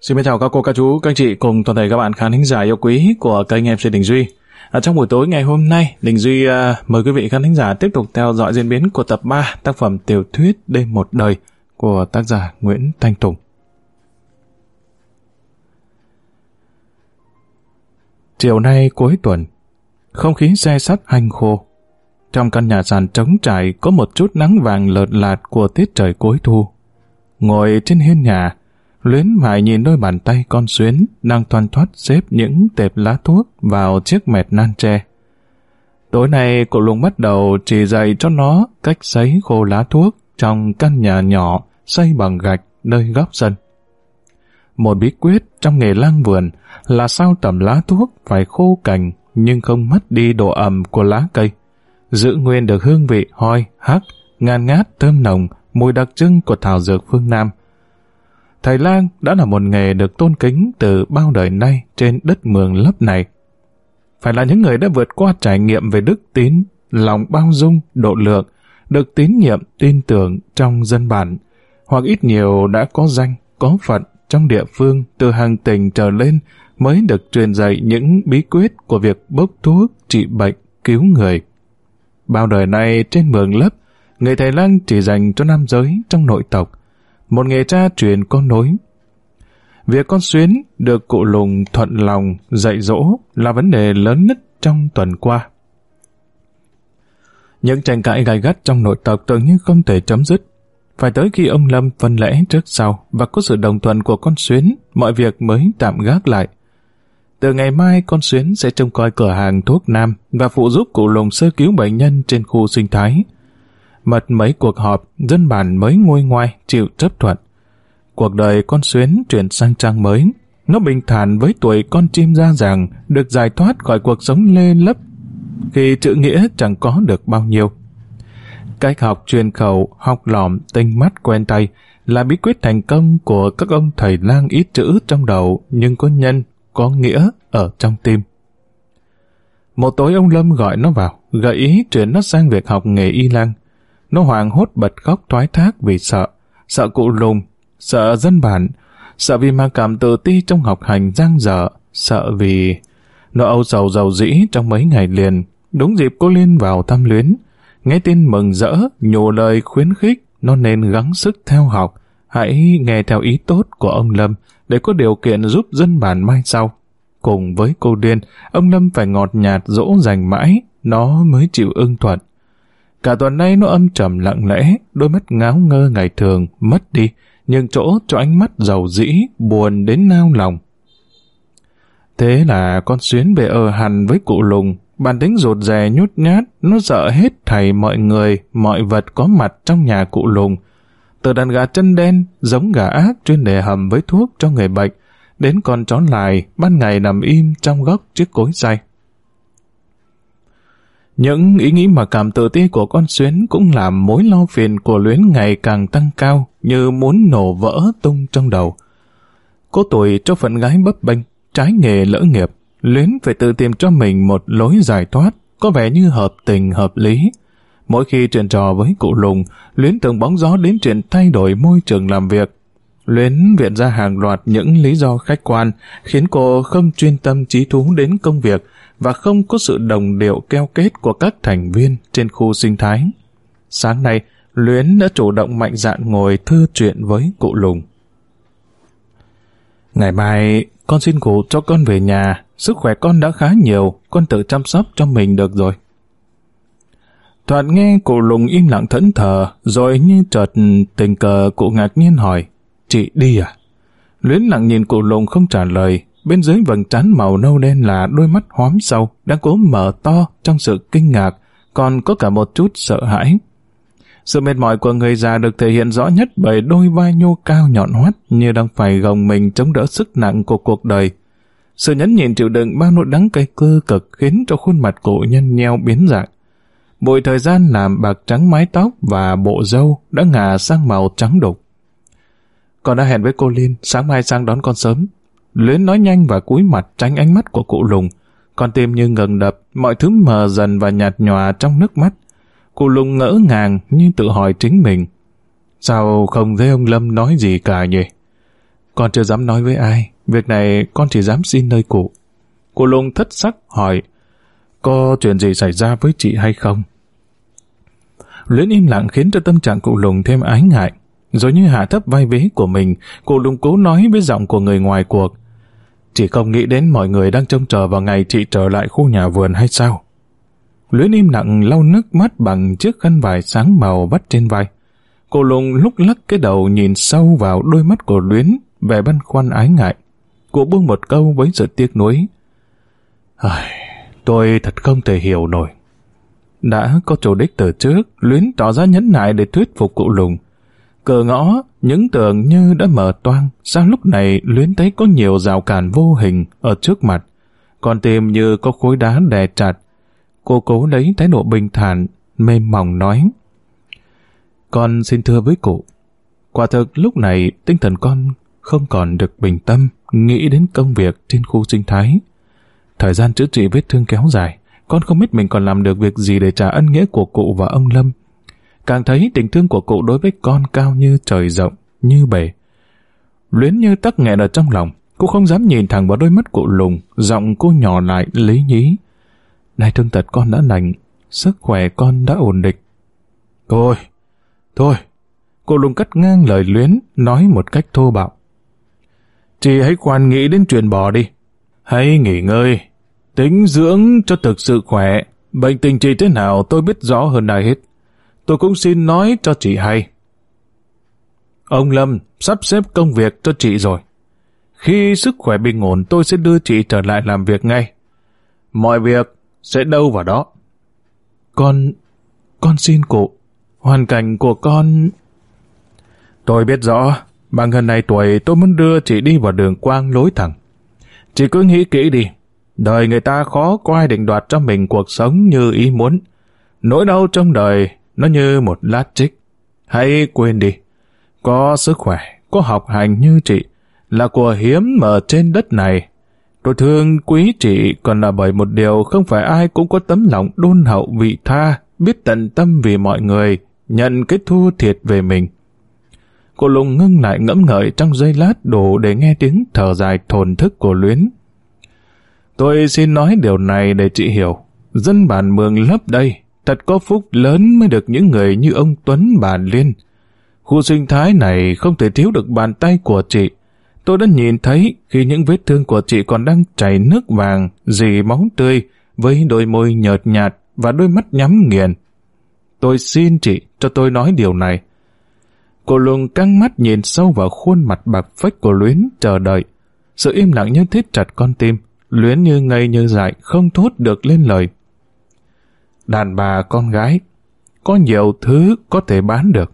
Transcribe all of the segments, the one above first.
Xin chào các cô, các chú, các chị cùng toàn thể các bạn khán thính giả yêu quý của kênh MC Đình Duy. À, trong buổi tối ngày hôm nay, Đình Duy uh, mời quý vị khán thính giả tiếp tục theo dõi diễn biến của tập 3 tác phẩm tiểu thuyết Đêm một đời của tác giả Nguyễn Thanh Tùng. Chiều nay cuối tuần, không khí xe sắt hanh khô. Trong căn nhà sàn trống trải có một chút nắng vàng lợt lạt của tiết trời cuối thu. Ngồi trên hiên nhà, Luyến mải nhìn đôi bàn tay con xuyến đang thoăn thoát xếp những tệp lá thuốc vào chiếc mẹt nan tre. Tối nay cụ lùng bắt đầu chỉ dạy cho nó cách sấy khô lá thuốc trong căn nhà nhỏ xây bằng gạch nơi góc sân. Một bí quyết trong nghề lang vườn là sao tầm lá thuốc phải khô cành nhưng không mất đi độ ẩm của lá cây. Giữ nguyên được hương vị hoi, hắc, ngàn ngát, thơm nồng, mùi đặc trưng của thảo dược phương Nam – Thầy lang đã là một nghề được tôn kính từ bao đời nay trên đất mường lấp này. Phải là những người đã vượt qua trải nghiệm về đức tín, lòng bao dung, độ lượng, được tín nhiệm, tin tưởng trong dân bản, hoặc ít nhiều đã có danh, có phận trong địa phương từ hàng tỉnh trở lên mới được truyền dạy những bí quyết của việc bốc thuốc, trị bệnh, cứu người. Bao đời nay trên mường lấp, người thầy lang chỉ dành cho nam giới trong nội tộc, một nghề cha truyền con nối. Việc con Xuyến được cụ lùng thuận lòng dạy dỗ là vấn đề lớn nhất trong tuần qua. Những tranh cãi gai gắt trong nội tộc tưởng như không thể chấm dứt. Phải tới khi ông Lâm phân lẽ trước sau và có sự đồng thuận của con Xuyến, mọi việc mới tạm gác lại. Từ ngày mai, con Xuyến sẽ trông coi cửa hàng thuốc nam và phụ giúp cụ lùng sơ cứu bệnh nhân trên khu sinh thái. Mật mấy cuộc họp, dân bản mới ngôi ngoai, chịu chấp thuận. Cuộc đời con xuyến chuyển sang trang mới. Nó bình thản với tuổi con chim ra rằng được giải thoát khỏi cuộc sống lê lấp khi chữ nghĩa chẳng có được bao nhiêu. Cách học truyền khẩu, học lỏm, tinh mắt quen tay là bí quyết thành công của các ông thầy lang ít chữ trong đầu nhưng có nhân, có nghĩa ở trong tim. Một tối ông Lâm gọi nó vào, gợi ý chuyển nó sang việc học nghề y lang. Nó hoàng hốt bật khóc thoái thác vì sợ, sợ cụ lùm, sợ dân bản, sợ vì mà cảm tự ti trong học hành giang dở, sợ vì... Nó âu sầu giàu dĩ trong mấy ngày liền, đúng dịp cô Liên vào thăm luyến. Nghe tin mừng rỡ, nhủ lời khuyến khích, nó nên gắng sức theo học, hãy nghe theo ý tốt của ông Lâm để có điều kiện giúp dân bản mai sau. Cùng với cô Liên, ông Lâm phải ngọt nhạt dỗ dành mãi, nó mới chịu ưng thuận. Cả tuần nay nó âm trầm lặng lẽ, đôi mắt ngáo ngơ ngày thường, mất đi, nhưng chỗ cho ánh mắt giàu dĩ, buồn đến nao lòng. Thế là con xuyến về ở hẳn với cụ lùng, bản tính rụt rè nhút nhát, nó sợ hết thầy mọi người, mọi vật có mặt trong nhà cụ lùng. Từ đàn gà chân đen, giống gà ác chuyên để hầm với thuốc cho người bệnh, đến con chó lại, ban ngày nằm im trong góc chiếc cối xay. Những ý nghĩ mà cảm tự ti của con Xuyến cũng làm mối lo phiền của Luyến ngày càng tăng cao như muốn nổ vỡ tung trong đầu. Cô tuổi cho phận gái bấp bênh, trái nghề lỡ nghiệp, Luyến phải tự tìm cho mình một lối giải thoát, có vẻ như hợp tình hợp lý. Mỗi khi chuyện trò với cụ Lùng, Luyến thường bóng gió đến chuyện thay đổi môi trường làm việc. Luyến viện ra hàng loạt những lý do khách quan khiến cô không chuyên tâm trí thú đến công việc và không có sự đồng điệu keo kết của các thành viên trên khu sinh thái. Sáng nay, Luyến đã chủ động mạnh dạn ngồi thư chuyện với cụ Lùng. Ngày mai, con xin cụ cho con về nhà, sức khỏe con đã khá nhiều, con tự chăm sóc cho mình được rồi. Thoạt nghe cụ Lùng im lặng thẫn thờ, rồi như chợt tình cờ cụ ngạc nhiên hỏi, chị đi à? Luyến lặng nhìn cụ Lùng không trả lời, Bên dưới vầng trán màu nâu đen là đôi mắt hóm sâu, đang cố mở to trong sự kinh ngạc, còn có cả một chút sợ hãi. Sự mệt mỏi của người già được thể hiện rõ nhất bởi đôi vai nhô cao nhọn hoắt như đang phải gồng mình chống đỡ sức nặng của cuộc đời. Sự nhẫn nhịn chịu đựng bao nỗi đắng cay cơ cực khiến cho khuôn mặt cụ nhân nheo biến dạng. Bụi thời gian làm bạc trắng mái tóc và bộ râu đã ngả sang màu trắng đục. Con đã hẹn với cô Liên sáng mai sang đón con sớm. Luyến nói nhanh và cúi mặt tránh ánh mắt của cụ lùng. Con tim như ngừng đập, mọi thứ mờ dần và nhạt nhòa trong nước mắt. Cụ lùng ngỡ ngàng như tự hỏi chính mình. Sao không thấy ông Lâm nói gì cả nhỉ? Con chưa dám nói với ai, việc này con chỉ dám xin nơi cụ. cụ lùng thất sắc hỏi, có chuyện gì xảy ra với chị hay không? Luyến im lặng khiến cho tâm trạng cụ Lùng thêm ái ngại. Rồi như hạ thấp vai vế của mình, cụ Lùng cố nói với giọng của người ngoài cuộc. chỉ không nghĩ đến mọi người đang trông chờ vào ngày chị trở lại khu nhà vườn hay sao? Luyến im lặng lau nước mắt bằng chiếc khăn vải sáng màu vắt trên vai. Cô Lùng lúc lắc cái đầu nhìn sâu vào đôi mắt của Luyến, vẻ băn khoăn ái ngại. Cô buông một câu với sự tiếc nuối. Tôi thật không thể hiểu nổi. Đã có chủ đích từ trước, Luyến tỏ ra nhẫn nại để thuyết phục cụ Lùng. Cờ ngõ, những tường như đã mở toang, sao lúc này Luyến thấy có nhiều rào cản vô hình ở trước mặt. Còn tìm như có khối đá đè chặt. Cô cố lấy thái độ bình thản, mềm mỏng nói. Con xin thưa với cụ, quả thực lúc này tinh thần con không còn được bình tâm, nghĩ đến công việc trên khu sinh thái. Thời gian chữa trị vết thương kéo dài, con không biết mình còn làm được việc gì để trả ân nghĩa của cụ và ông Lâm. Càng thấy tình thương của cụ đối với con cao như trời rộng, như bể. Luyến như tắc nghẹn ở trong lòng, cô không dám nhìn thẳng vào đôi mắt cụ lùng, giọng cô nhỏ lại lý nhí. Nay thương tật con đã lành, sức khỏe con đã ổn định. Thôi, thôi, cô lùng cắt ngang lời luyến, nói một cách thô bạo. Chị hãy khoan nghĩ đến chuyện bỏ đi. Hãy nghỉ ngơi, tính dưỡng cho thực sự khỏe. Bệnh tình chị thế nào tôi biết rõ hơn ai hết. Tôi cũng xin nói cho chị hay. Ông Lâm sắp xếp công việc cho chị rồi. Khi sức khỏe bình ổn tôi sẽ đưa chị trở lại làm việc ngay. Mọi việc sẽ đâu vào đó. Con... con xin cụ. Hoàn cảnh của con... Tôi biết rõ, bằng gần này tuổi tôi muốn đưa chị đi vào đường quang lối thẳng. Chị cứ nghĩ kỹ đi. Đời người ta khó có ai định đoạt cho mình cuộc sống như ý muốn. Nỗi đau trong đời nó như một lát trích. Hãy quên đi. Có sức khỏe, có học hành như chị, là của hiếm ở trên đất này. Tôi thương quý chị còn là bởi một điều không phải ai cũng có tấm lòng đôn hậu vị tha, biết tận tâm vì mọi người, nhận cái thua thiệt về mình. Cô Lùng ngưng lại ngẫm ngợi trong giây lát đủ để nghe tiếng thở dài thồn thức của Luyến. Tôi xin nói điều này để chị hiểu. Dân bản mường lấp đây, thật có phúc lớn mới được những người như ông Tuấn bà Liên. Khu sinh thái này không thể thiếu được bàn tay của chị. Tôi đã nhìn thấy khi những vết thương của chị còn đang chảy nước vàng, dì máu tươi, với đôi môi nhợt nhạt và đôi mắt nhắm nghiền. Tôi xin chị cho tôi nói điều này. Cô luôn căng mắt nhìn sâu vào khuôn mặt bạc phách của Luyến chờ đợi. Sự im lặng như thiết chặt con tim, Luyến như ngây như dại, không thốt được lên lời. Đàn bà con gái, có nhiều thứ có thể bán được.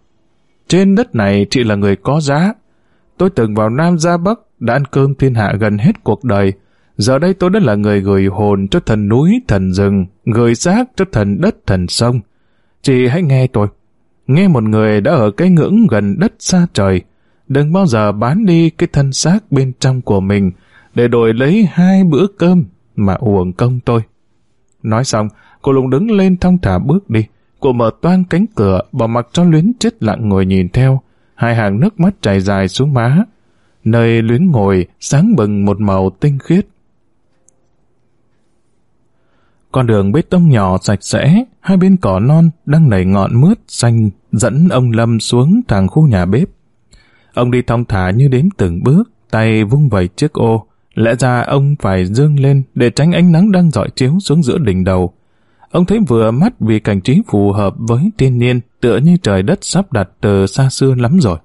Trên đất này chị là người có giá. Tôi từng vào Nam ra Bắc, đã ăn cơm thiên hạ gần hết cuộc đời. Giờ đây tôi đã là người gửi hồn cho thần núi, thần rừng, gửi xác cho thần đất, thần sông. Chị hãy nghe tôi. Nghe một người đã ở cái ngưỡng gần đất xa trời, đừng bao giờ bán đi cái thân xác bên trong của mình để đổi lấy hai bữa cơm mà uổng công tôi. Nói xong, cô lùng đứng lên thong thả bước đi. Cô mở toan cánh cửa, bỏ mặc cho luyến chết lặng ngồi nhìn theo. Hai hàng nước mắt chảy dài xuống má. Nơi luyến ngồi, sáng bừng một màu tinh khiết. Con đường bê tông nhỏ sạch sẽ, hai bên cỏ non đang nảy ngọn mướt xanh dẫn ông Lâm xuống thẳng khu nhà bếp. Ông đi thong thả như đếm từng bước, tay vung vẩy chiếc ô. Lẽ ra ông phải dương lên để tránh ánh nắng đang dọi chiếu xuống giữa đỉnh đầu. Ông thấy vừa mắt vì cảnh trí phù hợp với thiên nhiên tựa như trời đất sắp đặt từ xa xưa lắm rồi.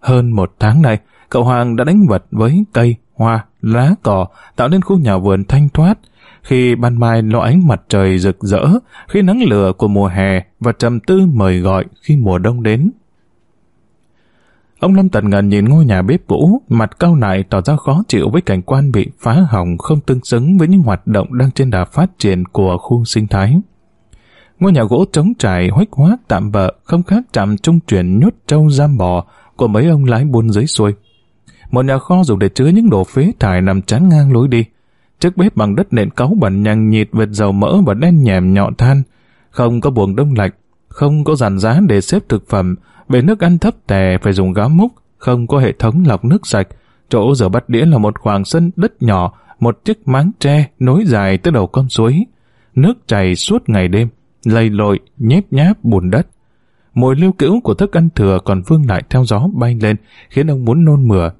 Hơn một tháng nay, cậu Hoàng đã đánh vật với cây, hoa, lá cỏ tạo nên khu nhà vườn thanh thoát, khi ban mai lo ánh mặt trời rực rỡ, khi nắng lửa của mùa hè và trầm tư mời gọi khi mùa đông đến. Ông Lâm Tần Ngần nhìn ngôi nhà bếp cũ, mặt cao nại tỏ ra khó chịu với cảnh quan bị phá hỏng không tương xứng với những hoạt động đang trên đà phát triển của khu sinh thái. Ngôi nhà gỗ trống trải, huếch hoác tạm bợ, không khác trạm trung chuyển nhốt trâu giam bò của mấy ông lái buôn dưới xuôi. Một nhà kho dùng để chứa những đồ phế thải nằm chắn ngang lối đi. Chiếc bếp bằng đất nện cáu bẩn nhằng nhịt vệt dầu mỡ và đen nhèm nhọn than. Không có buồng đông lạnh, không có dàn giá để xếp thực phẩm, về nước ăn thấp tè phải dùng gáo múc, không có hệ thống lọc nước sạch, Chỗ rửa bát đĩa là một khoảng sân đất nhỏ, một chiếc máng tre nối dài tới đầu con suối. Nước chảy suốt ngày đêm, lầy lội, nhép nháp bùn đất. Mùi lưu cữu của thức ăn thừa còn vương lại theo gió bay lên, khiến ông muốn nôn mửa.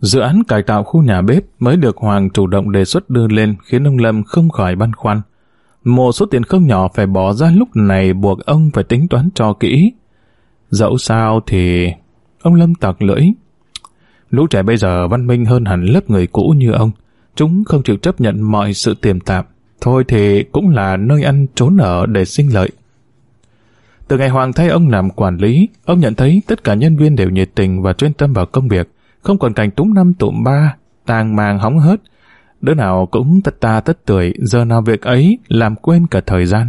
Dự án cải tạo khu nhà bếp mới được Hoàng chủ động đề xuất đưa lên khiến ông Lâm không khỏi băn khoăn. Một số tiền không nhỏ phải bỏ ra lúc này buộc ông phải tính toán cho kỹ. Dẫu sao thì... Ông Lâm tặc lưỡi. Lũ trẻ bây giờ văn minh hơn hẳn lớp người cũ như ông. Chúng không chịu chấp nhận mọi sự tiềm tạp. Thôi thì cũng là nơi ăn trốn ở để sinh lợi. Từ ngày Hoàng thay ông làm quản lý, ông nhận thấy tất cả nhân viên đều nhiệt tình và chuyên tâm vào công việc, không còn cảnh túng năm tụm ba, tàng màng hóng hớt. Đứa nào cũng tất ta tất tuổi, giờ nào việc ấy làm quên cả thời gian.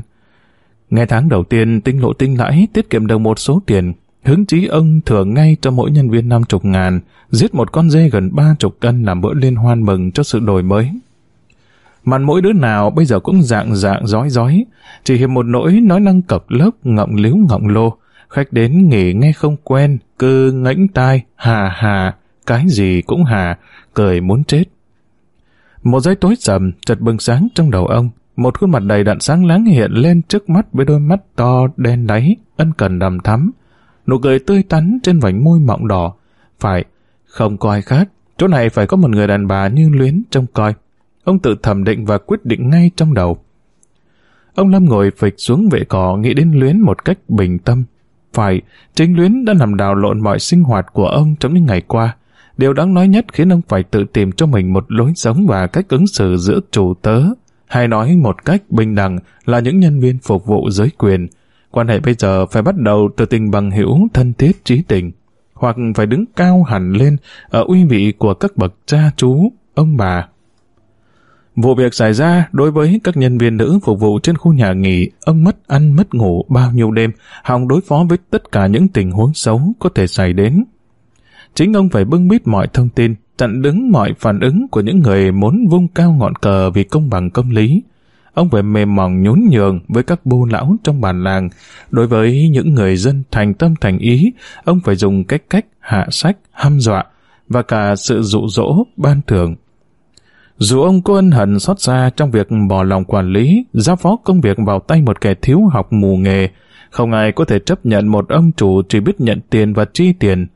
Ngày tháng đầu tiên tinh lộ tinh lãi tiết kiệm được một số tiền, hứng chí ông thưởng ngay cho mỗi nhân viên năm chục ngàn, giết một con dê gần ba chục cân làm bữa liên hoan mừng cho sự đổi mới. Mặt mỗi đứa nào bây giờ cũng dạng dạng rói rói, chỉ hiệp một nỗi nói năng cập lớp ngọng liếu ngọng lô. Khách đến nghỉ nghe không quen, cứ ngãnh tai, hà hà, cái gì cũng hà, cười muốn chết. Một giây tối sầm chợt bừng sáng trong đầu ông, một khuôn mặt đầy đặn sáng láng hiện lên trước mắt với đôi mắt to đen đáy, ân cần đầm thắm. Nụ cười tươi tắn trên vành môi mọng đỏ. Phải, không có ai khác, chỗ này phải có một người đàn bà như luyến trông coi. Ông tự thẩm định và quyết định ngay trong đầu. Ông Lâm ngồi phịch xuống vệ cỏ nghĩ đến Luyến một cách bình tâm. Phải, chính Luyến đã làm đào lộn mọi sinh hoạt của ông trong những ngày qua. Điều đáng nói nhất khiến ông phải tự tìm cho mình một lối sống và cách ứng xử giữa chủ tớ, hay nói một cách bình đẳng là những nhân viên phục vụ giới quyền. Quan hệ bây giờ phải bắt đầu từ tình bằng hữu thân thiết trí tình, hoặc phải đứng cao hẳn lên ở uy vị của các bậc cha chú, ông bà, Vụ việc xảy ra đối với các nhân viên nữ phục vụ trên khu nhà nghỉ, ông mất ăn mất ngủ bao nhiêu đêm, hòng đối phó với tất cả những tình huống xấu có thể xảy đến. Chính ông phải bưng bít mọi thông tin, chặn đứng mọi phản ứng của những người muốn vung cao ngọn cờ vì công bằng công lý. Ông phải mềm mỏng nhún nhường với các bô lão trong bản làng. Đối với những người dân thành tâm thành ý, ông phải dùng cách cách hạ sách, hăm dọa và cả sự dụ dỗ ban thưởng dù ông có ân hận xót xa trong việc bỏ lòng quản lý, giao phó công việc vào tay một kẻ thiếu học mù nghề, không ai có thể chấp nhận một ông chủ chỉ biết nhận tiền và chi tiền.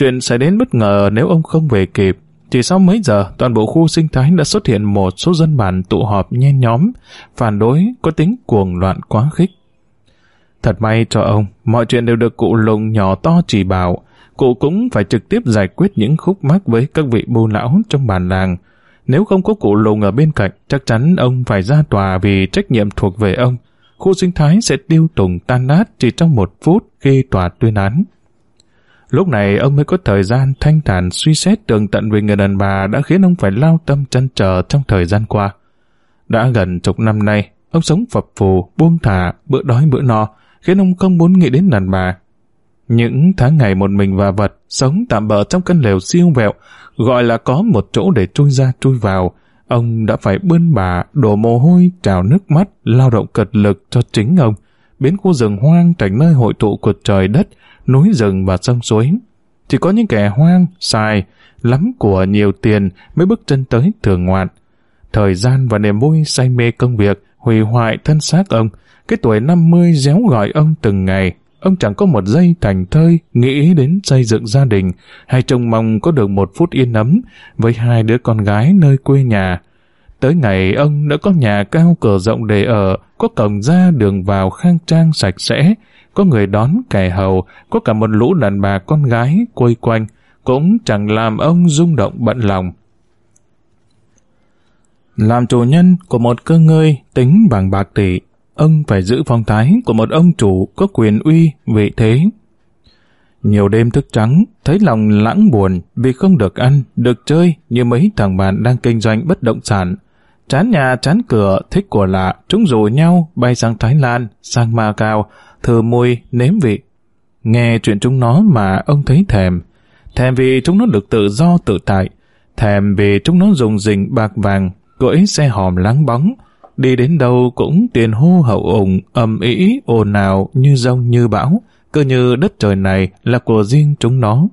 Chuyện sẽ đến bất ngờ nếu ông không về kịp. Chỉ sau mấy giờ, toàn bộ khu sinh thái đã xuất hiện một số dân bản tụ họp nhen nhóm, phản đối có tính cuồng loạn quá khích. Thật may cho ông, mọi chuyện đều được cụ lùng nhỏ to chỉ bảo. Cụ cũng phải trực tiếp giải quyết những khúc mắc với các vị bù lão trong bản làng, nếu không có cụ lùng ở bên cạnh, chắc chắn ông phải ra tòa vì trách nhiệm thuộc về ông. Khu sinh thái sẽ tiêu tùng tan nát chỉ trong một phút khi tòa tuyên án. Lúc này ông mới có thời gian thanh thản suy xét tường tận về người đàn bà đã khiến ông phải lao tâm chân trở trong thời gian qua. Đã gần chục năm nay, ông sống phập phù, buông thả, bữa đói bữa no, khiến ông không muốn nghĩ đến đàn bà. Những tháng ngày một mình và vật, sống tạm bỡ trong căn lều siêu vẹo, gọi là có một chỗ để trôi ra trôi vào, ông đã phải bươn bà, đổ mồ hôi, trào nước mắt, lao động cật lực cho chính ông, biến khu rừng hoang thành nơi hội tụ của trời đất, núi rừng và sông suối. Chỉ có những kẻ hoang, xài, lắm của nhiều tiền mới bước chân tới thường ngoạn. Thời gian và niềm vui say mê công việc hủy hoại thân xác ông, cái tuổi 50 déo gọi ông từng ngày, Ông chẳng có một giây thành thơi nghĩ đến xây dựng gia đình hay trông mong có được một phút yên ấm với hai đứa con gái nơi quê nhà. Tới ngày ông đã có nhà cao cửa rộng để ở, có cổng ra đường vào khang trang sạch sẽ, có người đón kẻ hầu, có cả một lũ đàn bà con gái quây quanh, cũng chẳng làm ông rung động bận lòng. Làm chủ nhân của một cơ ngơi tính bằng bạc tỷ, ông phải giữ phong thái của một ông chủ có quyền uy, vị thế. Nhiều đêm thức trắng, thấy lòng lãng buồn vì không được ăn, được chơi như mấy thằng bạn đang kinh doanh bất động sản. Chán nhà, chán cửa, thích của lạ, chúng rủ nhau bay sang Thái Lan, sang Ma Cao, thử mùi, nếm vị. Nghe chuyện chúng nó mà ông thấy thèm. Thèm vì chúng nó được tự do tự tại. Thèm vì chúng nó dùng dình bạc vàng, cưỡi xe hòm láng bóng, đi đến đâu cũng tiền hô hậu ủng, ầm ĩ, ồn ào như rông như bão, cứ như đất trời này là của riêng chúng nó.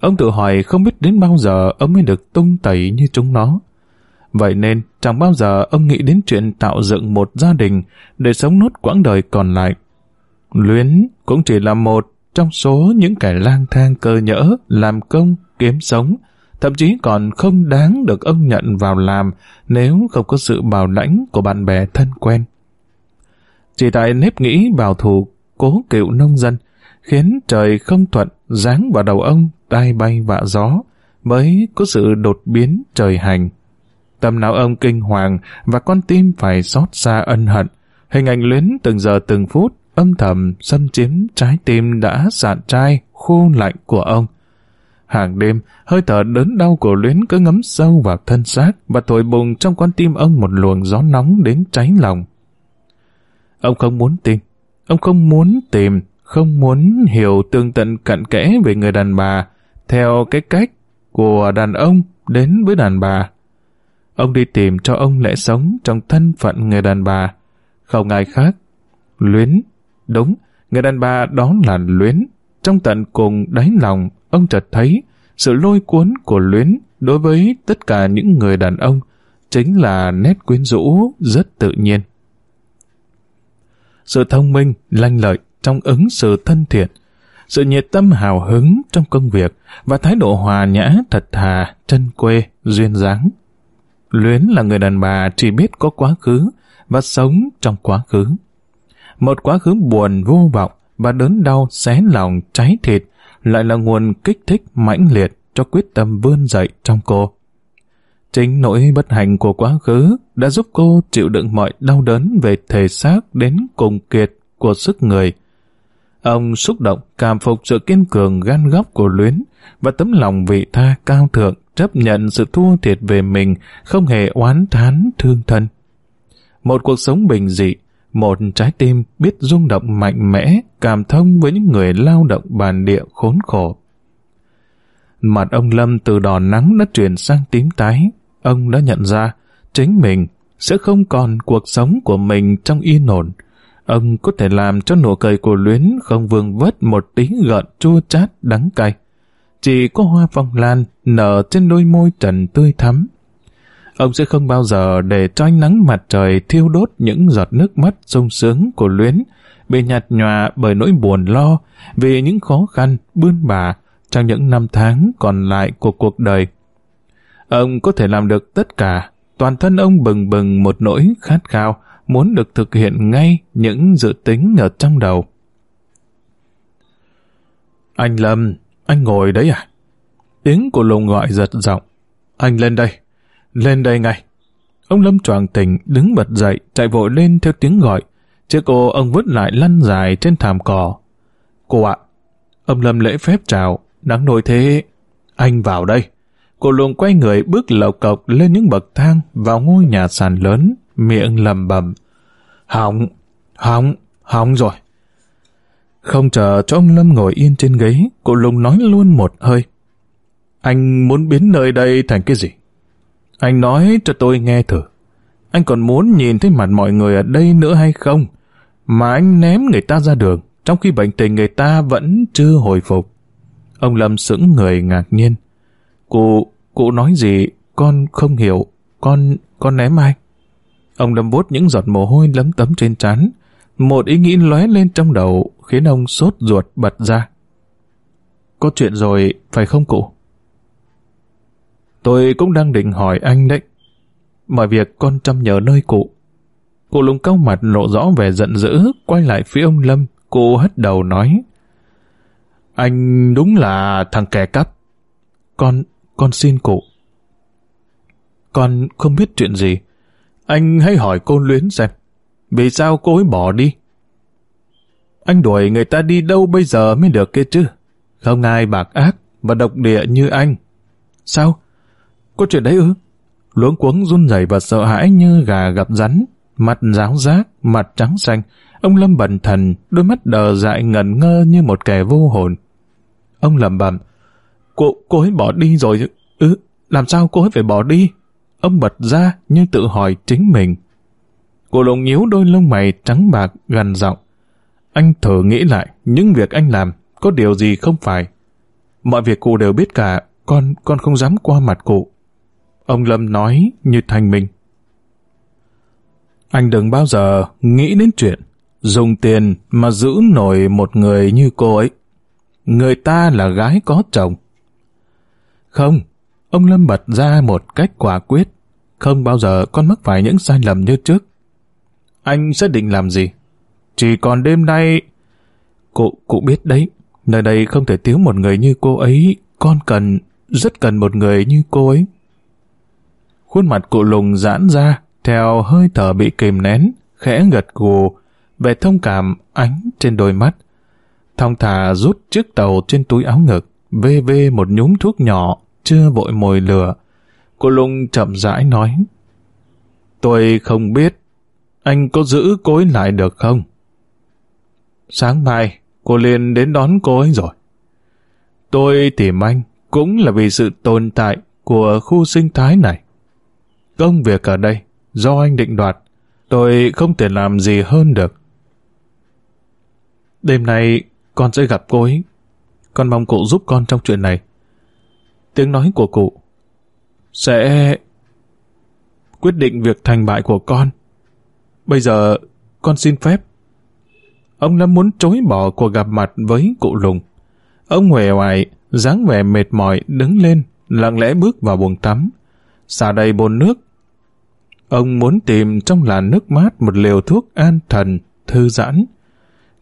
Ông tự hỏi không biết đến bao giờ ông mới được tung tẩy như chúng nó. Vậy nên chẳng bao giờ ông nghĩ đến chuyện tạo dựng một gia đình để sống nốt quãng đời còn lại. Luyến cũng chỉ là một trong số những kẻ lang thang cơ nhỡ, làm công, kiếm sống, thậm chí còn không đáng được ông nhận vào làm nếu không có sự bảo lãnh của bạn bè thân quen. Chỉ tại nếp nghĩ bảo thủ cố cựu nông dân, khiến trời không thuận giáng vào đầu ông tai bay vạ gió, mới có sự đột biến trời hành. Tâm não ông kinh hoàng và con tim phải xót xa ân hận. Hình ảnh luyến từng giờ từng phút âm thầm xâm chiếm trái tim đã sạn trai, khô lạnh của ông. Hàng đêm, hơi thở đớn đau của luyến cứ ngấm sâu vào thân xác và thổi bùng trong con tim ông một luồng gió nóng đến cháy lòng. Ông không muốn tin, ông không muốn tìm, không muốn hiểu tương tận cận kẽ về người đàn bà, theo cái cách của đàn ông đến với đàn bà. Ông đi tìm cho ông lẽ sống trong thân phận người đàn bà, không ai khác. Luyến, đúng, người đàn bà đó là Luyến. Trong tận cùng đáy lòng, ông chợt thấy sự lôi cuốn của Luyến đối với tất cả những người đàn ông chính là nét quyến rũ rất tự nhiên. Sự thông minh, lanh lợi trong ứng xử thân thiện, sự nhiệt tâm hào hứng trong công việc và thái độ hòa nhã thật thà, chân quê, duyên dáng. Luyến là người đàn bà chỉ biết có quá khứ và sống trong quá khứ. Một quá khứ buồn vô vọng và đớn đau xé lòng cháy thịt lại là nguồn kích thích mãnh liệt cho quyết tâm vươn dậy trong cô. Chính nỗi bất hạnh của quá khứ đã giúp cô chịu đựng mọi đau đớn về thể xác đến cùng kiệt của sức người. Ông xúc động cảm phục sự kiên cường gan góc của Luyến và tấm lòng vị tha cao thượng chấp nhận sự thua thiệt về mình không hề oán thán thương thân. Một cuộc sống bình dị, một trái tim biết rung động mạnh mẽ, cảm thông với những người lao động bàn địa khốn khổ. Mặt ông Lâm từ đỏ nắng đã chuyển sang tím tái, ông đã nhận ra chính mình sẽ không còn cuộc sống của mình trong yên ổn. Ông có thể làm cho nụ cười của Luyến không vương vất một tí gợn chua chát đắng cay. Chỉ có hoa phong lan nở trên đôi môi trần tươi thắm. Ông sẽ không bao giờ để cho ánh nắng mặt trời thiêu đốt những giọt nước mắt sung sướng của Luyến, bị nhạt nhòa bởi nỗi buồn lo vì những khó khăn, bươn bà trong những năm tháng còn lại của cuộc đời. Ông có thể làm được tất cả, toàn thân ông bừng bừng một nỗi khát khao, muốn được thực hiện ngay những dự tính ở trong đầu. Anh Lâm, anh ngồi đấy à? Tiếng của lùng gọi giật giọng. Anh lên đây, lên đây ngay. Ông Lâm choàng tỉnh, đứng bật dậy, chạy vội lên theo tiếng gọi. Chiếc cô ông vứt lại lăn dài trên thảm cỏ. Cô ạ, ông Lâm lễ phép chào, nắng nổi thế. Anh vào đây. Cô lùng quay người bước lộc cộc lên những bậc thang vào ngôi nhà sàn lớn, miệng lầm bầm. Hỏng, hỏng, hỏng rồi. Không chờ cho ông Lâm ngồi yên trên ghế, cô Lùng nói luôn một hơi. Anh muốn biến nơi đây thành cái gì? Anh nói cho tôi nghe thử. Anh còn muốn nhìn thấy mặt mọi người ở đây nữa hay không? Mà anh ném người ta ra đường, trong khi bệnh tình người ta vẫn chưa hồi phục. Ông Lâm sững người ngạc nhiên. Cụ, cụ nói gì? Con không hiểu. Con, con ném ai? Ông Lâm vuốt những giọt mồ hôi lấm tấm trên trán. Một ý nghĩ lóe lên trong đầu khiến ông sốt ruột bật ra. Có chuyện rồi, phải không cụ? Tôi cũng đang định hỏi anh đấy. Mọi việc con chăm nhớ nơi cụ. Cụ lùng cau mặt lộ rõ vẻ giận dữ, quay lại phía ông Lâm, cụ hất đầu nói. Anh đúng là thằng kẻ cắp. Con, con xin cụ. Con không biết chuyện gì. Anh hãy hỏi cô Luyến xem. Vì sao cô ấy bỏ đi? Anh đuổi người ta đi đâu bây giờ mới được kia chứ? Không ai bạc ác và độc địa như anh. Sao? Có chuyện đấy ư? Luống cuống run rẩy và sợ hãi như gà gặp rắn, mặt ráo rác, mặt trắng xanh. Ông Lâm bần thần, đôi mắt đờ dại ngẩn ngơ như một kẻ vô hồn. Ông lẩm bẩm, cô, cô ấy bỏ đi rồi. Ừ, làm sao cô ấy phải bỏ đi? Ông bật ra như tự hỏi chính mình. Cô lồng nhíu đôi lông mày trắng bạc gần giọng. Anh thử nghĩ lại những việc anh làm có điều gì không phải. Mọi việc cụ đều biết cả, con con không dám qua mặt cụ. Ông Lâm nói như thanh minh. Anh đừng bao giờ nghĩ đến chuyện dùng tiền mà giữ nổi một người như cô ấy. Người ta là gái có chồng. Không, ông Lâm bật ra một cách quả quyết. Không bao giờ con mắc phải những sai lầm như trước. Anh sẽ định làm gì? Chỉ còn đêm nay... Cụ, cụ biết đấy, nơi đây không thể thiếu một người như cô ấy. Con cần, rất cần một người như cô ấy. Khuôn mặt cụ lùng giãn ra, theo hơi thở bị kìm nén, khẽ gật gù, về thông cảm ánh trên đôi mắt. Thong thả rút chiếc tàu trên túi áo ngực, vê vê một nhúm thuốc nhỏ, chưa vội mồi lửa. Cô Lung chậm rãi nói, Tôi không biết, anh có giữ cô ấy lại được không? Sáng mai, cô liền đến đón cô ấy rồi. Tôi tìm anh cũng là vì sự tồn tại của khu sinh thái này. Công việc ở đây, do anh định đoạt, tôi không thể làm gì hơn được. Đêm nay, con sẽ gặp cô ấy. Con mong cụ giúp con trong chuyện này. Tiếng nói của cụ sẽ quyết định việc thành bại của con. Bây giờ, con xin phép. Ông Lâm muốn chối bỏ cuộc gặp mặt với cụ Lùng. Ông huề hoài, dáng vẻ mệt mỏi đứng lên, lặng lẽ bước vào buồng tắm. Xả đầy bồn nước. Ông muốn tìm trong làn nước mát một liều thuốc an thần, thư giãn.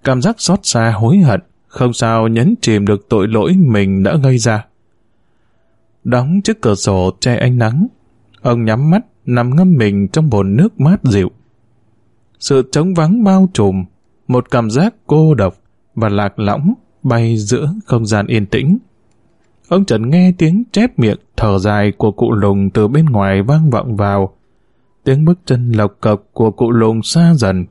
Cảm giác xót xa hối hận, không sao nhấn chìm được tội lỗi mình đã gây ra. Đóng chiếc cửa sổ che ánh nắng, ông nhắm mắt nằm ngâm mình trong bồn nước mát dịu. Sự trống vắng bao trùm, một cảm giác cô độc và lạc lõng bay giữa không gian yên tĩnh. Ông Trần nghe tiếng chép miệng thở dài của cụ lùng từ bên ngoài vang vọng vào. Tiếng bước chân lộc cộc của cụ lùng xa dần.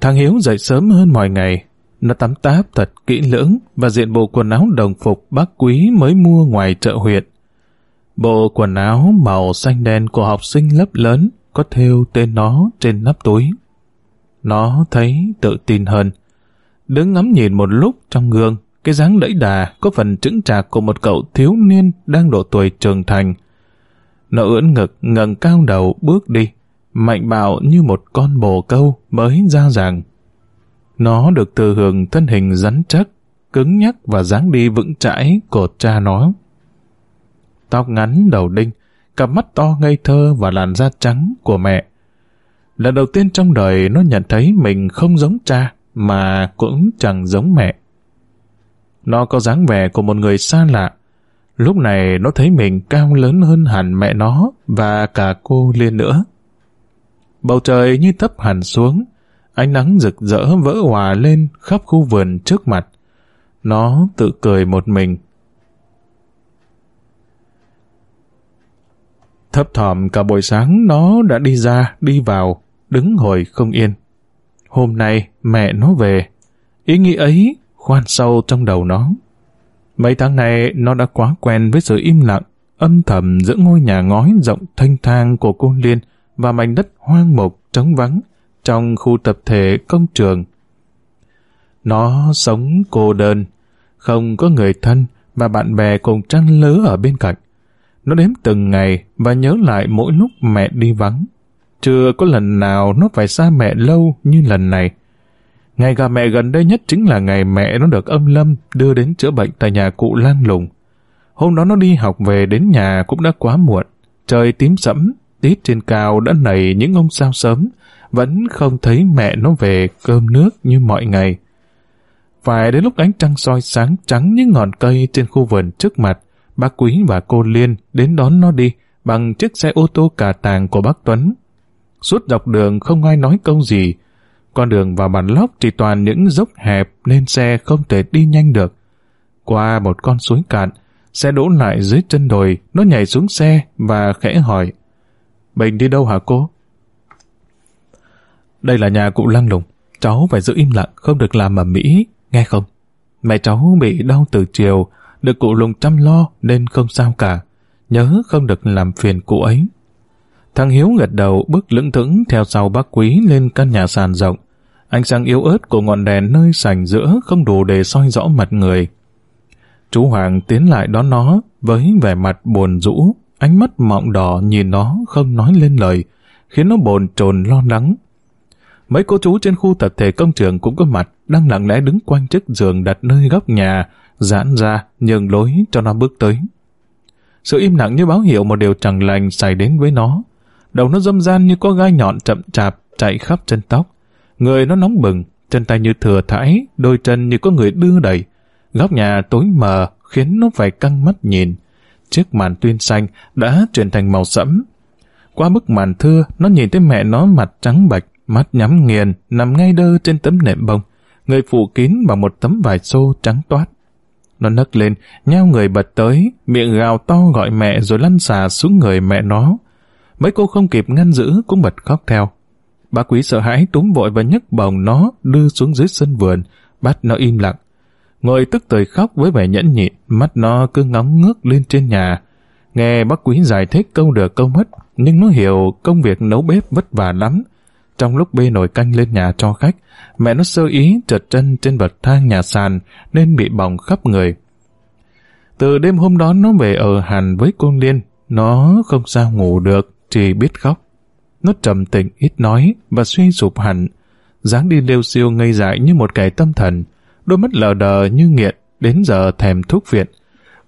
Thằng Hiếu dậy sớm hơn mọi ngày. Nó tắm táp thật kỹ lưỡng và diện bộ quần áo đồng phục bác quý mới mua ngoài chợ huyện. Bộ quần áo màu xanh đen của học sinh lớp lớn có thêu tên nó trên nắp túi. Nó thấy tự tin hơn. Đứng ngắm nhìn một lúc trong gương, cái dáng đẫy đà có phần chững trạc của một cậu thiếu niên đang độ tuổi trưởng thành. Nó ưỡn ngực, ngẩng cao đầu bước đi, mạnh bạo như một con bồ câu mới ra ràng. Nó được từ hưởng thân hình rắn chắc, cứng nhắc và dáng đi vững chãi của cha nó. Tóc ngắn đầu đinh, cặp mắt to ngây thơ và làn da trắng của mẹ. Lần đầu tiên trong đời nó nhận thấy mình không giống cha, mà cũng chẳng giống mẹ. Nó có dáng vẻ của một người xa lạ. Lúc này nó thấy mình cao lớn hơn hẳn mẹ nó và cả cô Liên nữa. Bầu trời như thấp hẳn xuống, ánh nắng rực rỡ vỡ hòa lên khắp khu vườn trước mặt. Nó tự cười một mình. Thấp thỏm cả buổi sáng nó đã đi ra, đi vào, đứng hồi không yên. Hôm nay mẹ nó về. Ý nghĩ ấy khoan sâu trong đầu nó. Mấy tháng này nó đã quá quen với sự im lặng, âm thầm giữa ngôi nhà ngói rộng thanh thang của cô Liên và mảnh đất hoang mục, trống vắng trong khu tập thể công trường. Nó sống cô đơn, không có người thân và bạn bè cùng trăng lứa ở bên cạnh. Nó đếm từng ngày và nhớ lại mỗi lúc mẹ đi vắng. Chưa có lần nào nó phải xa mẹ lâu như lần này. Ngày gặp mẹ gần đây nhất chính là ngày mẹ nó được âm lâm đưa đến chữa bệnh tại nhà cụ lang lùng. Hôm đó nó đi học về đến nhà cũng đã quá muộn. Trời tím sẫm, tít trên cao đã nảy những ông sao sớm, vẫn không thấy mẹ nó về cơm nước như mọi ngày. Phải đến lúc ánh trăng soi sáng trắng những ngọn cây trên khu vườn trước mặt, bác Quý và cô Liên đến đón nó đi bằng chiếc xe ô tô cà tàng của bác Tuấn. Suốt dọc đường không ai nói câu gì. Con đường vào bản lóc chỉ toàn những dốc hẹp nên xe không thể đi nhanh được. Qua một con suối cạn, xe đỗ lại dưới chân đồi, nó nhảy xuống xe và khẽ hỏi. Mình đi đâu hả cô? Đây là nhà cụ lăng lùng. Cháu phải giữ im lặng, không được làm ầm mỹ, nghe không? Mẹ cháu bị đau từ chiều, được cụ lùng chăm lo nên không sao cả. Nhớ không được làm phiền cụ ấy. Thằng Hiếu gật đầu bước lững thững theo sau bác quý lên căn nhà sàn rộng. Ánh sáng yếu ớt của ngọn đèn nơi sảnh giữa không đủ để soi rõ mặt người. Chú Hoàng tiến lại đón nó với vẻ mặt buồn rũ, ánh mắt mọng đỏ nhìn nó không nói lên lời, khiến nó bồn chồn lo lắng. Mấy cô chú trên khu tập thể công trường cũng có mặt, đang lặng lẽ đứng quanh chiếc giường đặt nơi góc nhà, giãn ra, nhường lối cho nó bước tới. Sự im lặng như báo hiệu một điều chẳng lành xảy đến với nó. Đầu nó dâm gian như có gai nhọn chậm chạp chạy khắp chân tóc. Người nó nóng bừng, chân tay như thừa thải, đôi chân như có người đưa đẩy. Góc nhà tối mờ khiến nó phải căng mắt nhìn. Chiếc màn tuyên xanh đã chuyển thành màu sẫm. Qua bức màn thưa, nó nhìn thấy mẹ nó mặt trắng bạch, mắt nhắm nghiền, nằm ngay đơ trên tấm nệm bông. Người phụ kín bằng một tấm vải xô trắng toát. Nó nấc lên, nhao người bật tới, miệng gào to gọi mẹ rồi lăn xà xuống người mẹ nó. Mấy cô không kịp ngăn giữ cũng bật khóc theo. Bà quý sợ hãi túm vội và nhấc bồng nó đưa xuống dưới sân vườn, bắt nó im lặng. Ngồi tức tời khóc với vẻ nhẫn nhịn, mắt nó cứ ngóng ngước lên trên nhà. Nghe bác quý giải thích câu được câu mất, nhưng nó hiểu công việc nấu bếp vất vả lắm. Trong lúc bê nồi canh lên nhà cho khách, mẹ nó sơ ý trượt chân trên bậc thang nhà sàn nên bị bỏng khắp người. Từ đêm hôm đó nó về ở Hàn với cô Liên, nó không sao ngủ được, chỉ biết khóc. Nó trầm tĩnh ít nói và suy sụp hẳn, dáng đi lêu siêu ngây dại như một kẻ tâm thần, đôi mắt lờ đờ như nghiện, đến giờ thèm thuốc viện.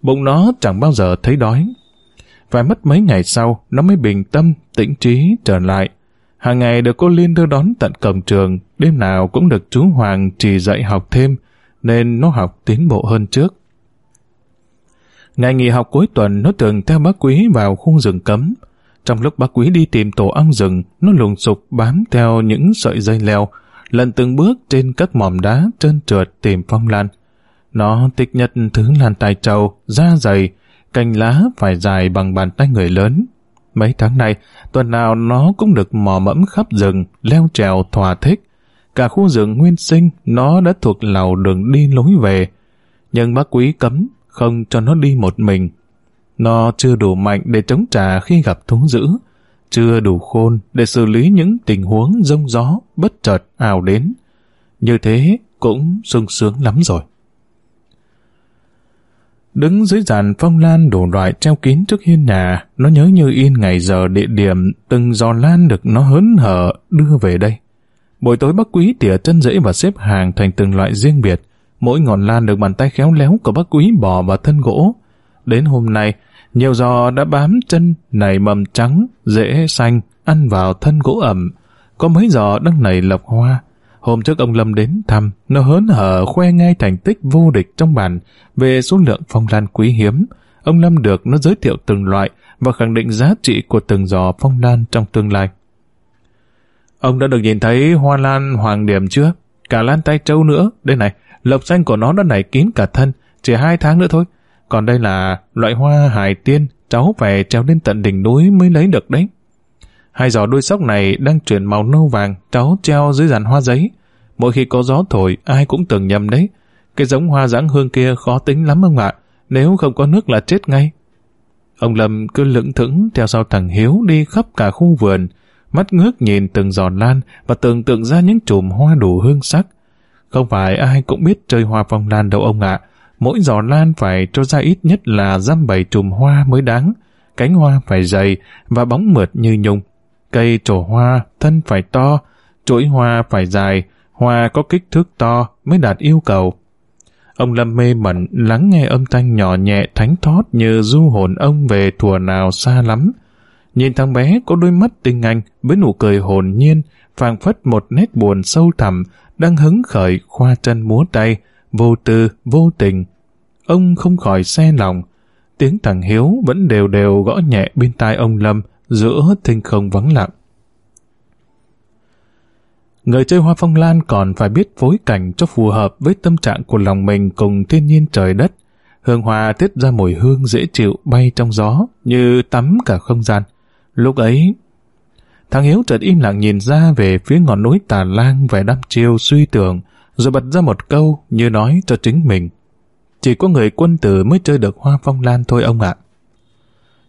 Bụng nó chẳng bao giờ thấy đói. Phải mất mấy ngày sau, nó mới bình tâm, tĩnh trí trở lại. Hàng ngày được cô Liên đưa đón tận cổng trường, đêm nào cũng được chú Hoàng chỉ dạy học thêm, nên nó học tiến bộ hơn trước. Ngày nghỉ học cuối tuần nó thường theo bác quý vào khu rừng cấm. Trong lúc bác quý đi tìm tổ ong rừng, nó lùng sục bám theo những sợi dây leo, lần từng bước trên các mỏm đá trơn trượt tìm phong lan. Nó tịch nhất thứ lan tài trầu, da dày, cành lá phải dài bằng bàn tay người lớn. Mấy tháng nay, tuần nào nó cũng được mò mẫm khắp rừng, leo trèo thỏa thích. Cả khu rừng nguyên sinh, nó đã thuộc lào đường đi lối về. Nhưng bác quý cấm, không cho nó đi một mình. Nó chưa đủ mạnh để chống trả khi gặp thú dữ, chưa đủ khôn để xử lý những tình huống rông gió bất chợt ảo đến. Như thế cũng sung sướng lắm rồi. Đứng dưới dàn phong lan đủ loại treo kín trước hiên nhà, nó nhớ như in ngày giờ địa điểm từng giò lan được nó hớn hở đưa về đây. Buổi tối bác quý tỉa chân rễ và xếp hàng thành từng loại riêng biệt. Mỗi ngọn lan được bàn tay khéo léo của bác quý bỏ vào thân gỗ. Đến hôm nay, nhiều giò đã bám chân, nảy mầm trắng, rễ xanh, ăn vào thân gỗ ẩm. Có mấy giò đang nảy lập hoa. Hôm trước ông Lâm đến thăm, nó hớn hở khoe ngay thành tích vô địch trong bản về số lượng phong lan quý hiếm. Ông Lâm được nó giới thiệu từng loại và khẳng định giá trị của từng giò phong lan trong tương lai. Ông đã được nhìn thấy hoa lan hoàng điểm chưa? Cả lan tay trâu nữa. Đây này, lộc xanh của nó đã nảy kín cả thân, chỉ hai tháng nữa thôi. Còn đây là loại hoa hải tiên, cháu phải treo lên tận đỉnh núi mới lấy được đấy. Hai giỏ đuôi sóc này đang chuyển màu nâu vàng, cháu treo dưới dàn hoa giấy. Mỗi khi có gió thổi, ai cũng tưởng nhầm đấy. Cái giống hoa dáng hương kia khó tính lắm ông ạ. Nếu không có nước là chết ngay. Ông Lâm cứ lững thững theo sau thằng Hiếu đi khắp cả khu vườn, mắt ngước nhìn từng giò lan và tưởng tượng ra những chùm hoa đủ hương sắc. Không phải ai cũng biết chơi hoa phong lan đâu ông ạ. Mỗi giò lan phải cho ra ít nhất là dăm bảy chùm hoa mới đáng. Cánh hoa phải dày và bóng mượt như nhung. Cây trổ hoa, thân phải to, chuỗi hoa phải dài, hoa có kích thước to mới đạt yêu cầu. Ông Lâm mê mẩn lắng nghe âm thanh nhỏ nhẹ thánh thót như du hồn ông về thùa nào xa lắm. Nhìn thằng bé có đôi mắt tinh anh với nụ cười hồn nhiên, phảng phất một nét buồn sâu thẳm, đang hứng khởi khoa chân múa tay, vô tư, vô tình. Ông không khỏi xe lòng. Tiếng thằng Hiếu vẫn đều đều gõ nhẹ bên tai ông Lâm giữa thinh không vắng lặng. Người chơi hoa phong lan còn phải biết phối cảnh cho phù hợp với tâm trạng của lòng mình cùng thiên nhiên trời đất. Hương hoa tiết ra mùi hương dễ chịu bay trong gió như tắm cả không gian. Lúc ấy, thằng Hiếu chợt im lặng nhìn ra về phía ngọn núi tà lang vẻ đăm chiêu suy tưởng rồi bật ra một câu như nói cho chính mình. Chỉ có người quân tử mới chơi được hoa phong lan thôi ông ạ.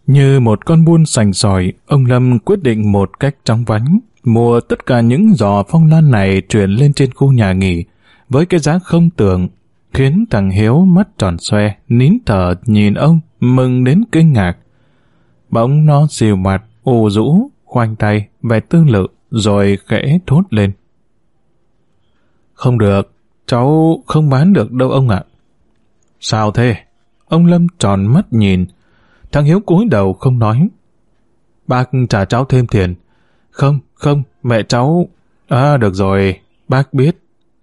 Như một con buôn sành sỏi, ông Lâm quyết định một cách chóng vánh, mua tất cả những giò phong lan này chuyển lên trên khu nhà nghỉ, với cái giá không tưởng, khiến thằng Hiếu mắt tròn xoe, nín thở nhìn ông, mừng đến kinh ngạc. Bỗng nó xìu mặt, ù rũ, khoanh tay, về tư lự, rồi khẽ thốt lên. Không được, cháu không bán được đâu ông ạ. Sao thế? Ông Lâm tròn mắt nhìn. Thằng Hiếu cúi đầu không nói. Bác trả cháu thêm tiền. Không, không, mẹ cháu... À, được rồi, bác biết.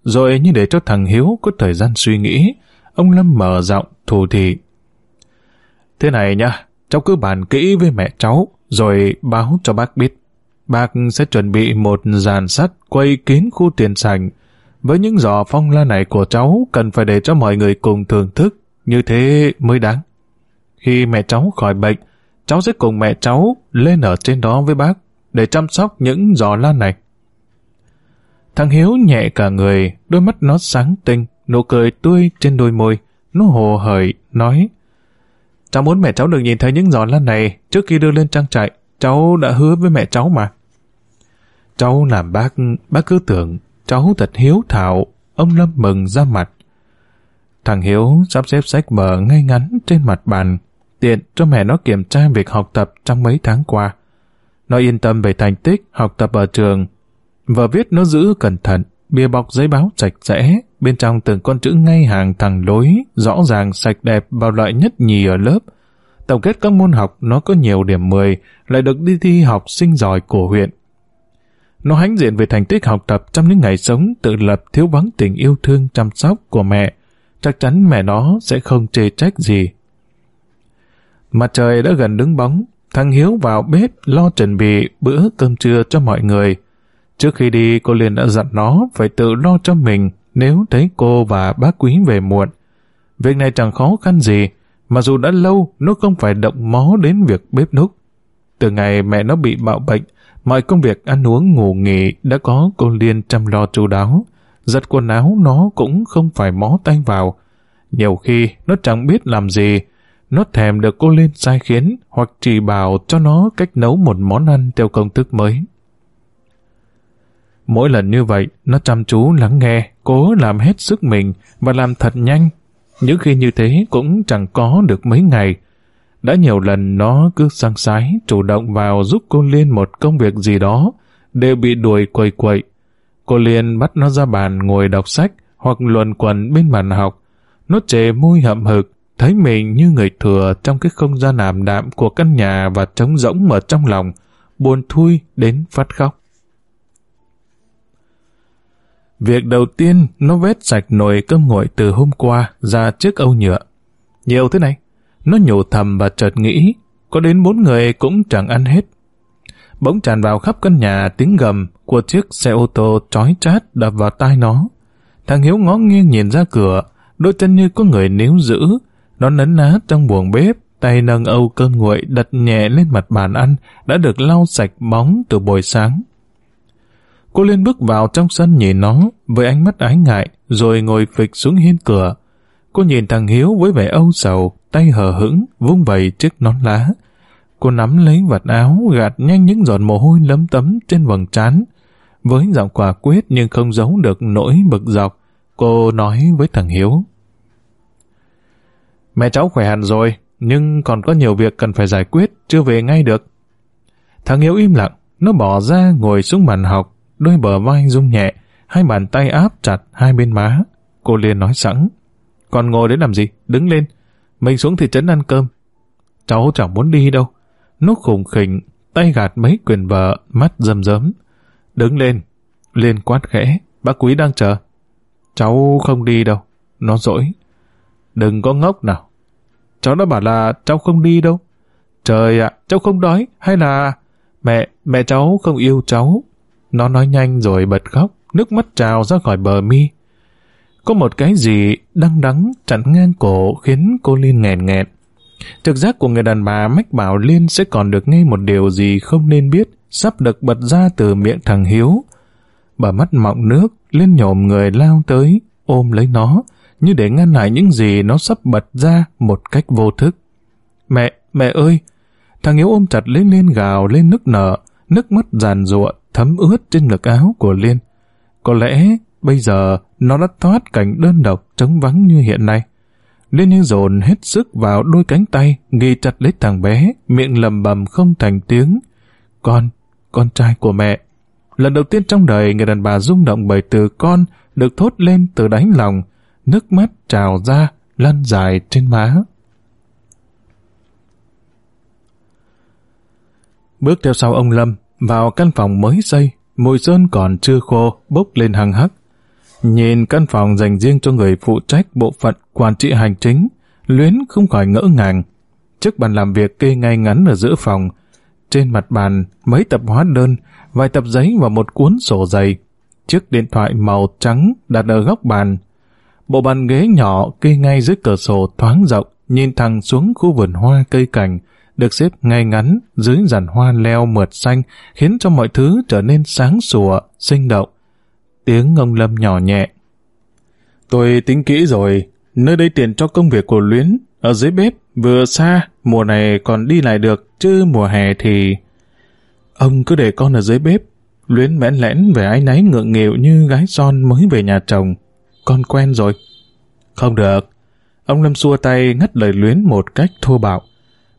Rồi như để cho thằng Hiếu có thời gian suy nghĩ, ông Lâm mở giọng thù thị. Thế này nha, cháu cứ bàn kỹ với mẹ cháu, rồi báo cho bác biết. Bác sẽ chuẩn bị một dàn sắt quay kín khu tiền sảnh. Với những giò phong la này của cháu cần phải để cho mọi người cùng thưởng thức, như thế mới đáng. Khi mẹ cháu khỏi bệnh, cháu sẽ cùng mẹ cháu lên ở trên đó với bác để chăm sóc những giò lan này. Thằng Hiếu nhẹ cả người, đôi mắt nó sáng tinh, nụ cười tươi trên đôi môi. Nó hồ hởi, nói Cháu muốn mẹ cháu được nhìn thấy những giò lan này trước khi đưa lên trang trại. Cháu đã hứa với mẹ cháu mà. Cháu làm bác, bác cứ tưởng cháu thật hiếu thảo. Ông Lâm mừng ra mặt. Thằng Hiếu sắp xếp sách vở ngay ngắn trên mặt bàn, tiện cho mẹ nó kiểm tra việc học tập trong mấy tháng qua. Nó yên tâm về thành tích học tập ở trường. Vợ viết nó giữ cẩn thận, bìa bọc giấy báo sạch sẽ, bên trong từng con chữ ngay hàng thẳng lối, rõ ràng sạch đẹp vào loại nhất nhì ở lớp. Tổng kết các môn học nó có nhiều điểm 10, lại được đi thi học sinh giỏi của huyện. Nó hãnh diện về thành tích học tập trong những ngày sống tự lập thiếu vắng tình yêu thương chăm sóc của mẹ. Chắc chắn mẹ nó sẽ không chê trách gì. Mặt trời đã gần đứng bóng, thằng Hiếu vào bếp lo chuẩn bị bữa cơm trưa cho mọi người. Trước khi đi, cô liền đã dặn nó phải tự lo cho mình nếu thấy cô và bác quý về muộn. Việc này chẳng khó khăn gì, mà dù đã lâu nó không phải động mó đến việc bếp núc. Từ ngày mẹ nó bị bạo bệnh, mọi công việc ăn uống ngủ nghỉ đã có cô Liên chăm lo chu đáo. Giật quần áo nó cũng không phải mó tay vào. Nhiều khi nó chẳng biết làm gì, nó thèm được cô Liên sai khiến hoặc chỉ bảo cho nó cách nấu một món ăn theo công thức mới. Mỗi lần như vậy, nó chăm chú lắng nghe, cố làm hết sức mình và làm thật nhanh. Những khi như thế cũng chẳng có được mấy ngày. Đã nhiều lần nó cứ sang sái, chủ động vào giúp cô Liên một công việc gì đó, đều bị đuổi quầy quậy. Cô Liên bắt nó ra bàn ngồi đọc sách hoặc luồn quần bên bàn học. Nó chề môi hậm hực, thấy mình như người thừa trong cái không gian ảm đạm của căn nhà và trống rỗng ở trong lòng, buồn thui đến phát khóc. Việc đầu tiên, nó vét sạch nồi cơm nguội từ hôm qua ra chiếc âu nhựa. Nhiều thế này, nó nhủ thầm và chợt nghĩ, có đến bốn người cũng chẳng ăn hết. Bỗng tràn vào khắp căn nhà tiếng gầm của chiếc xe ô tô trói chát đập vào tai nó. Thằng Hiếu ngó nghiêng nhìn ra cửa, đôi chân như có người níu giữ. Nó nấn ná trong buồng bếp, tay nâng âu cơm nguội đặt nhẹ lên mặt bàn ăn, đã được lau sạch bóng từ buổi sáng. Cô lên bước vào trong sân nhìn nó với ánh mắt ái ngại rồi ngồi phịch xuống hiên cửa. Cô nhìn thằng Hiếu với vẻ âu sầu, tay hờ hững, vung vẩy chiếc nón lá. Cô nắm lấy vật áo, gạt nhanh những giọt mồ hôi lấm tấm trên vầng trán. Với giọng quả quyết nhưng không giấu được nỗi bực dọc, cô nói với thằng Hiếu. Mẹ cháu khỏe hẳn rồi, nhưng còn có nhiều việc cần phải giải quyết, chưa về ngay được. Thằng Hiếu im lặng, nó bỏ ra ngồi xuống bàn học, đôi bờ vai rung nhẹ, hai bàn tay áp chặt hai bên má. Cô liền nói sẵn. Còn ngồi đấy làm gì? Đứng lên. Mình xuống thị trấn ăn cơm. Cháu chẳng muốn đi đâu. Nó khùng khỉnh, tay gạt mấy quyền vợ, mắt rầm rớm. Đứng lên. lên quát khẽ. Bác quý đang chờ. Cháu không đi đâu. Nó dỗi. Đừng có ngốc nào. Cháu đã bảo là cháu không đi đâu. Trời ạ, cháu không đói. Hay là mẹ, mẹ cháu không yêu cháu. Nó nói nhanh rồi bật khóc, nước mắt trào ra khỏi bờ mi. Có một cái gì đăng đắng chặn ngang cổ khiến cô Liên nghẹn nghẹn. Trực giác của người đàn bà mách bảo Liên sẽ còn được nghe một điều gì không nên biết, sắp được bật ra từ miệng thằng Hiếu. Bà mắt mọng nước, Liên nhổm người lao tới, ôm lấy nó, như để ngăn lại những gì nó sắp bật ra một cách vô thức. Mẹ, mẹ ơi! Thằng Hiếu ôm chặt lấy Liên gào lên nức nở, nước mắt giàn ruộng thấm ướt trên ngực áo của Liên. Có lẽ bây giờ nó đã thoát cảnh đơn độc trống vắng như hiện nay. Liên như dồn hết sức vào đôi cánh tay, ghi chặt lấy thằng bé, miệng lầm bầm không thành tiếng. Con, con trai của mẹ. Lần đầu tiên trong đời người đàn bà rung động bởi từ con được thốt lên từ đáy lòng, nước mắt trào ra, lăn dài trên má. Bước theo sau ông Lâm, vào căn phòng mới xây, mùi sơn còn chưa khô, bốc lên hăng hắc. Nhìn căn phòng dành riêng cho người phụ trách bộ phận quản trị hành chính, Luyến không khỏi ngỡ ngàng. Trước bàn làm việc kê ngay ngắn ở giữa phòng, trên mặt bàn mấy tập hóa đơn, vài tập giấy và một cuốn sổ dày. Chiếc điện thoại màu trắng đặt ở góc bàn. Bộ bàn ghế nhỏ kê ngay dưới cửa sổ thoáng rộng, nhìn thẳng xuống khu vườn hoa cây cảnh, được xếp ngay ngắn dưới giàn hoa leo mượt xanh khiến cho mọi thứ trở nên sáng sủa, sinh động. Tiếng ông Lâm nhỏ nhẹ. Tôi tính kỹ rồi, nơi đây tiền cho công việc của Luyến, ở dưới bếp, vừa xa, mùa này còn đi lại được, chứ mùa hè thì... Ông cứ để con ở dưới bếp, Luyến bẽn lẽn về ái náy ngượng nghịu như gái son mới về nhà chồng. Con quen rồi. Không được. Ông Lâm xua tay ngắt lời Luyến một cách thô bạo.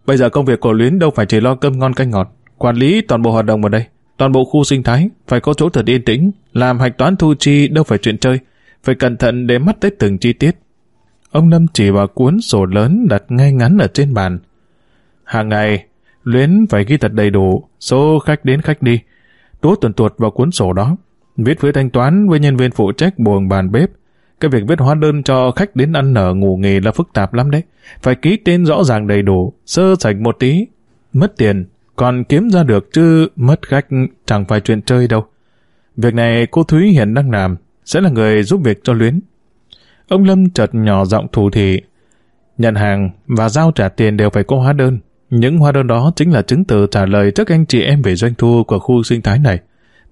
Bây giờ công việc của Luyến đâu phải chỉ lo cơm ngon canh ngọt, quản lý toàn bộ hoạt động ở đây, toàn bộ khu sinh thái, phải có chỗ thật yên tĩnh, làm hạch toán thu chi đâu phải chuyện chơi, phải cẩn thận để mắt tới từng chi tiết. Ông Lâm chỉ vào cuốn sổ lớn đặt ngay ngắn ở trên bàn. Hàng ngày, Luyến phải ghi thật đầy đủ số khách đến khách đi, tố tuần tuột vào cuốn sổ đó, viết với thanh toán với nhân viên phụ trách buồng bàn bếp, cái việc viết hóa đơn cho khách đến ăn nở ngủ nghề là phức tạp lắm đấy. Phải ký tên rõ ràng đầy đủ, sơ sạch một tí. Mất tiền, còn kiếm ra được chứ mất khách chẳng phải chuyện chơi đâu. Việc này cô Thúy hiện đang làm, sẽ là người giúp việc cho Luyến. Ông Lâm chợt nhỏ giọng thủ thị. Nhận hàng và giao trả tiền đều phải có hóa đơn. Những hóa đơn đó chính là chứng từ trả lời trước anh chị em về doanh thu của khu sinh thái này.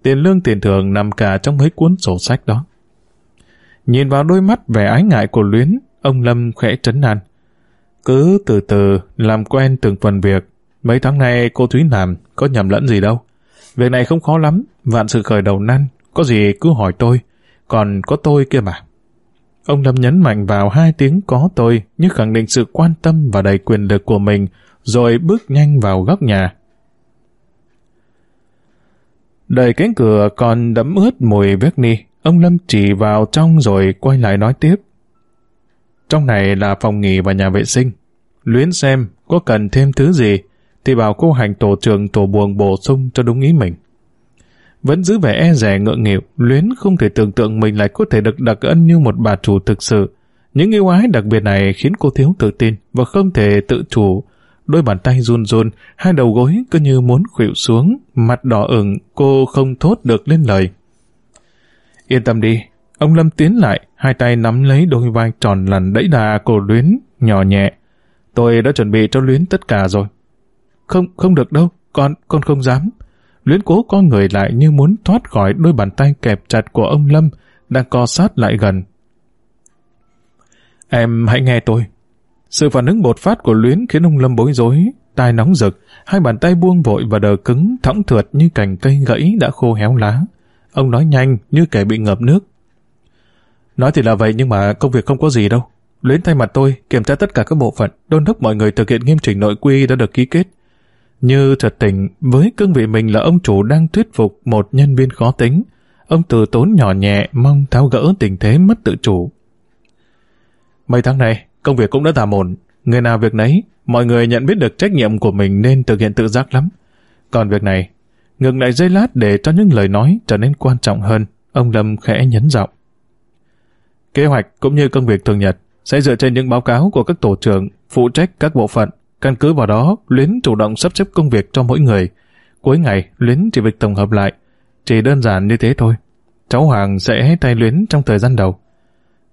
Tiền lương tiền thưởng nằm cả trong mấy cuốn sổ sách đó. Nhìn vào đôi mắt vẻ ái ngại của Luyến, ông Lâm khẽ trấn an. Cứ từ từ làm quen từng phần việc. Mấy tháng nay cô Thúy làm, có nhầm lẫn gì đâu. Việc này không khó lắm, vạn sự khởi đầu năn, có gì cứ hỏi tôi, còn có tôi kia mà. Ông Lâm nhấn mạnh vào hai tiếng có tôi, như khẳng định sự quan tâm và đầy quyền lực của mình, rồi bước nhanh vào góc nhà. Đẩy cánh cửa còn đẫm ướt mùi vét ni, Ông Lâm chỉ vào trong rồi quay lại nói tiếp. Trong này là phòng nghỉ và nhà vệ sinh. Luyến xem có cần thêm thứ gì thì bảo cô hành tổ trưởng tổ buồng bổ sung cho đúng ý mình. Vẫn giữ vẻ e rẻ ngượng nghịu, Luyến không thể tưởng tượng mình lại có thể được đặc ân như một bà chủ thực sự. Những yêu ái đặc biệt này khiến cô thiếu tự tin và không thể tự chủ. Đôi bàn tay run run, hai đầu gối cứ như muốn khuỵu xuống, mặt đỏ ửng, cô không thốt được lên lời. Yên tâm đi. Ông Lâm tiến lại, hai tay nắm lấy đôi vai tròn lằn đẫy đà của Luyến, nhỏ nhẹ. Tôi đã chuẩn bị cho Luyến tất cả rồi. Không, không được đâu, con, con không dám. Luyến cố con người lại như muốn thoát khỏi đôi bàn tay kẹp chặt của ông Lâm, đang co sát lại gần. Em hãy nghe tôi. Sự phản ứng bột phát của Luyến khiến ông Lâm bối rối, tai nóng rực, hai bàn tay buông vội và đờ cứng, thõng thượt như cành cây gãy đã khô héo lá. Ông nói nhanh như kẻ bị ngập nước. Nói thì là vậy nhưng mà công việc không có gì đâu. Luyến thay mặt tôi kiểm tra tất cả các bộ phận, đôn đốc mọi người thực hiện nghiêm chỉnh nội quy đã được ký kết. Như thật tình, với cương vị mình là ông chủ đang thuyết phục một nhân viên khó tính, ông từ tốn nhỏ nhẹ mong tháo gỡ tình thế mất tự chủ. Mấy tháng này, công việc cũng đã tạm ổn. Người nào việc nấy, mọi người nhận biết được trách nhiệm của mình nên thực hiện tự giác lắm. Còn việc này, Ngừng lại giây lát để cho những lời nói trở nên quan trọng hơn, ông Lâm khẽ nhấn giọng. Kế hoạch cũng như công việc thường nhật sẽ dựa trên những báo cáo của các tổ trưởng phụ trách các bộ phận. Căn cứ vào đó, Luyến chủ động sắp xếp công việc cho mỗi người. Cuối ngày, Luyến chỉ việc tổng hợp lại. Chỉ đơn giản như thế thôi. Cháu Hoàng sẽ tay Luyến trong thời gian đầu.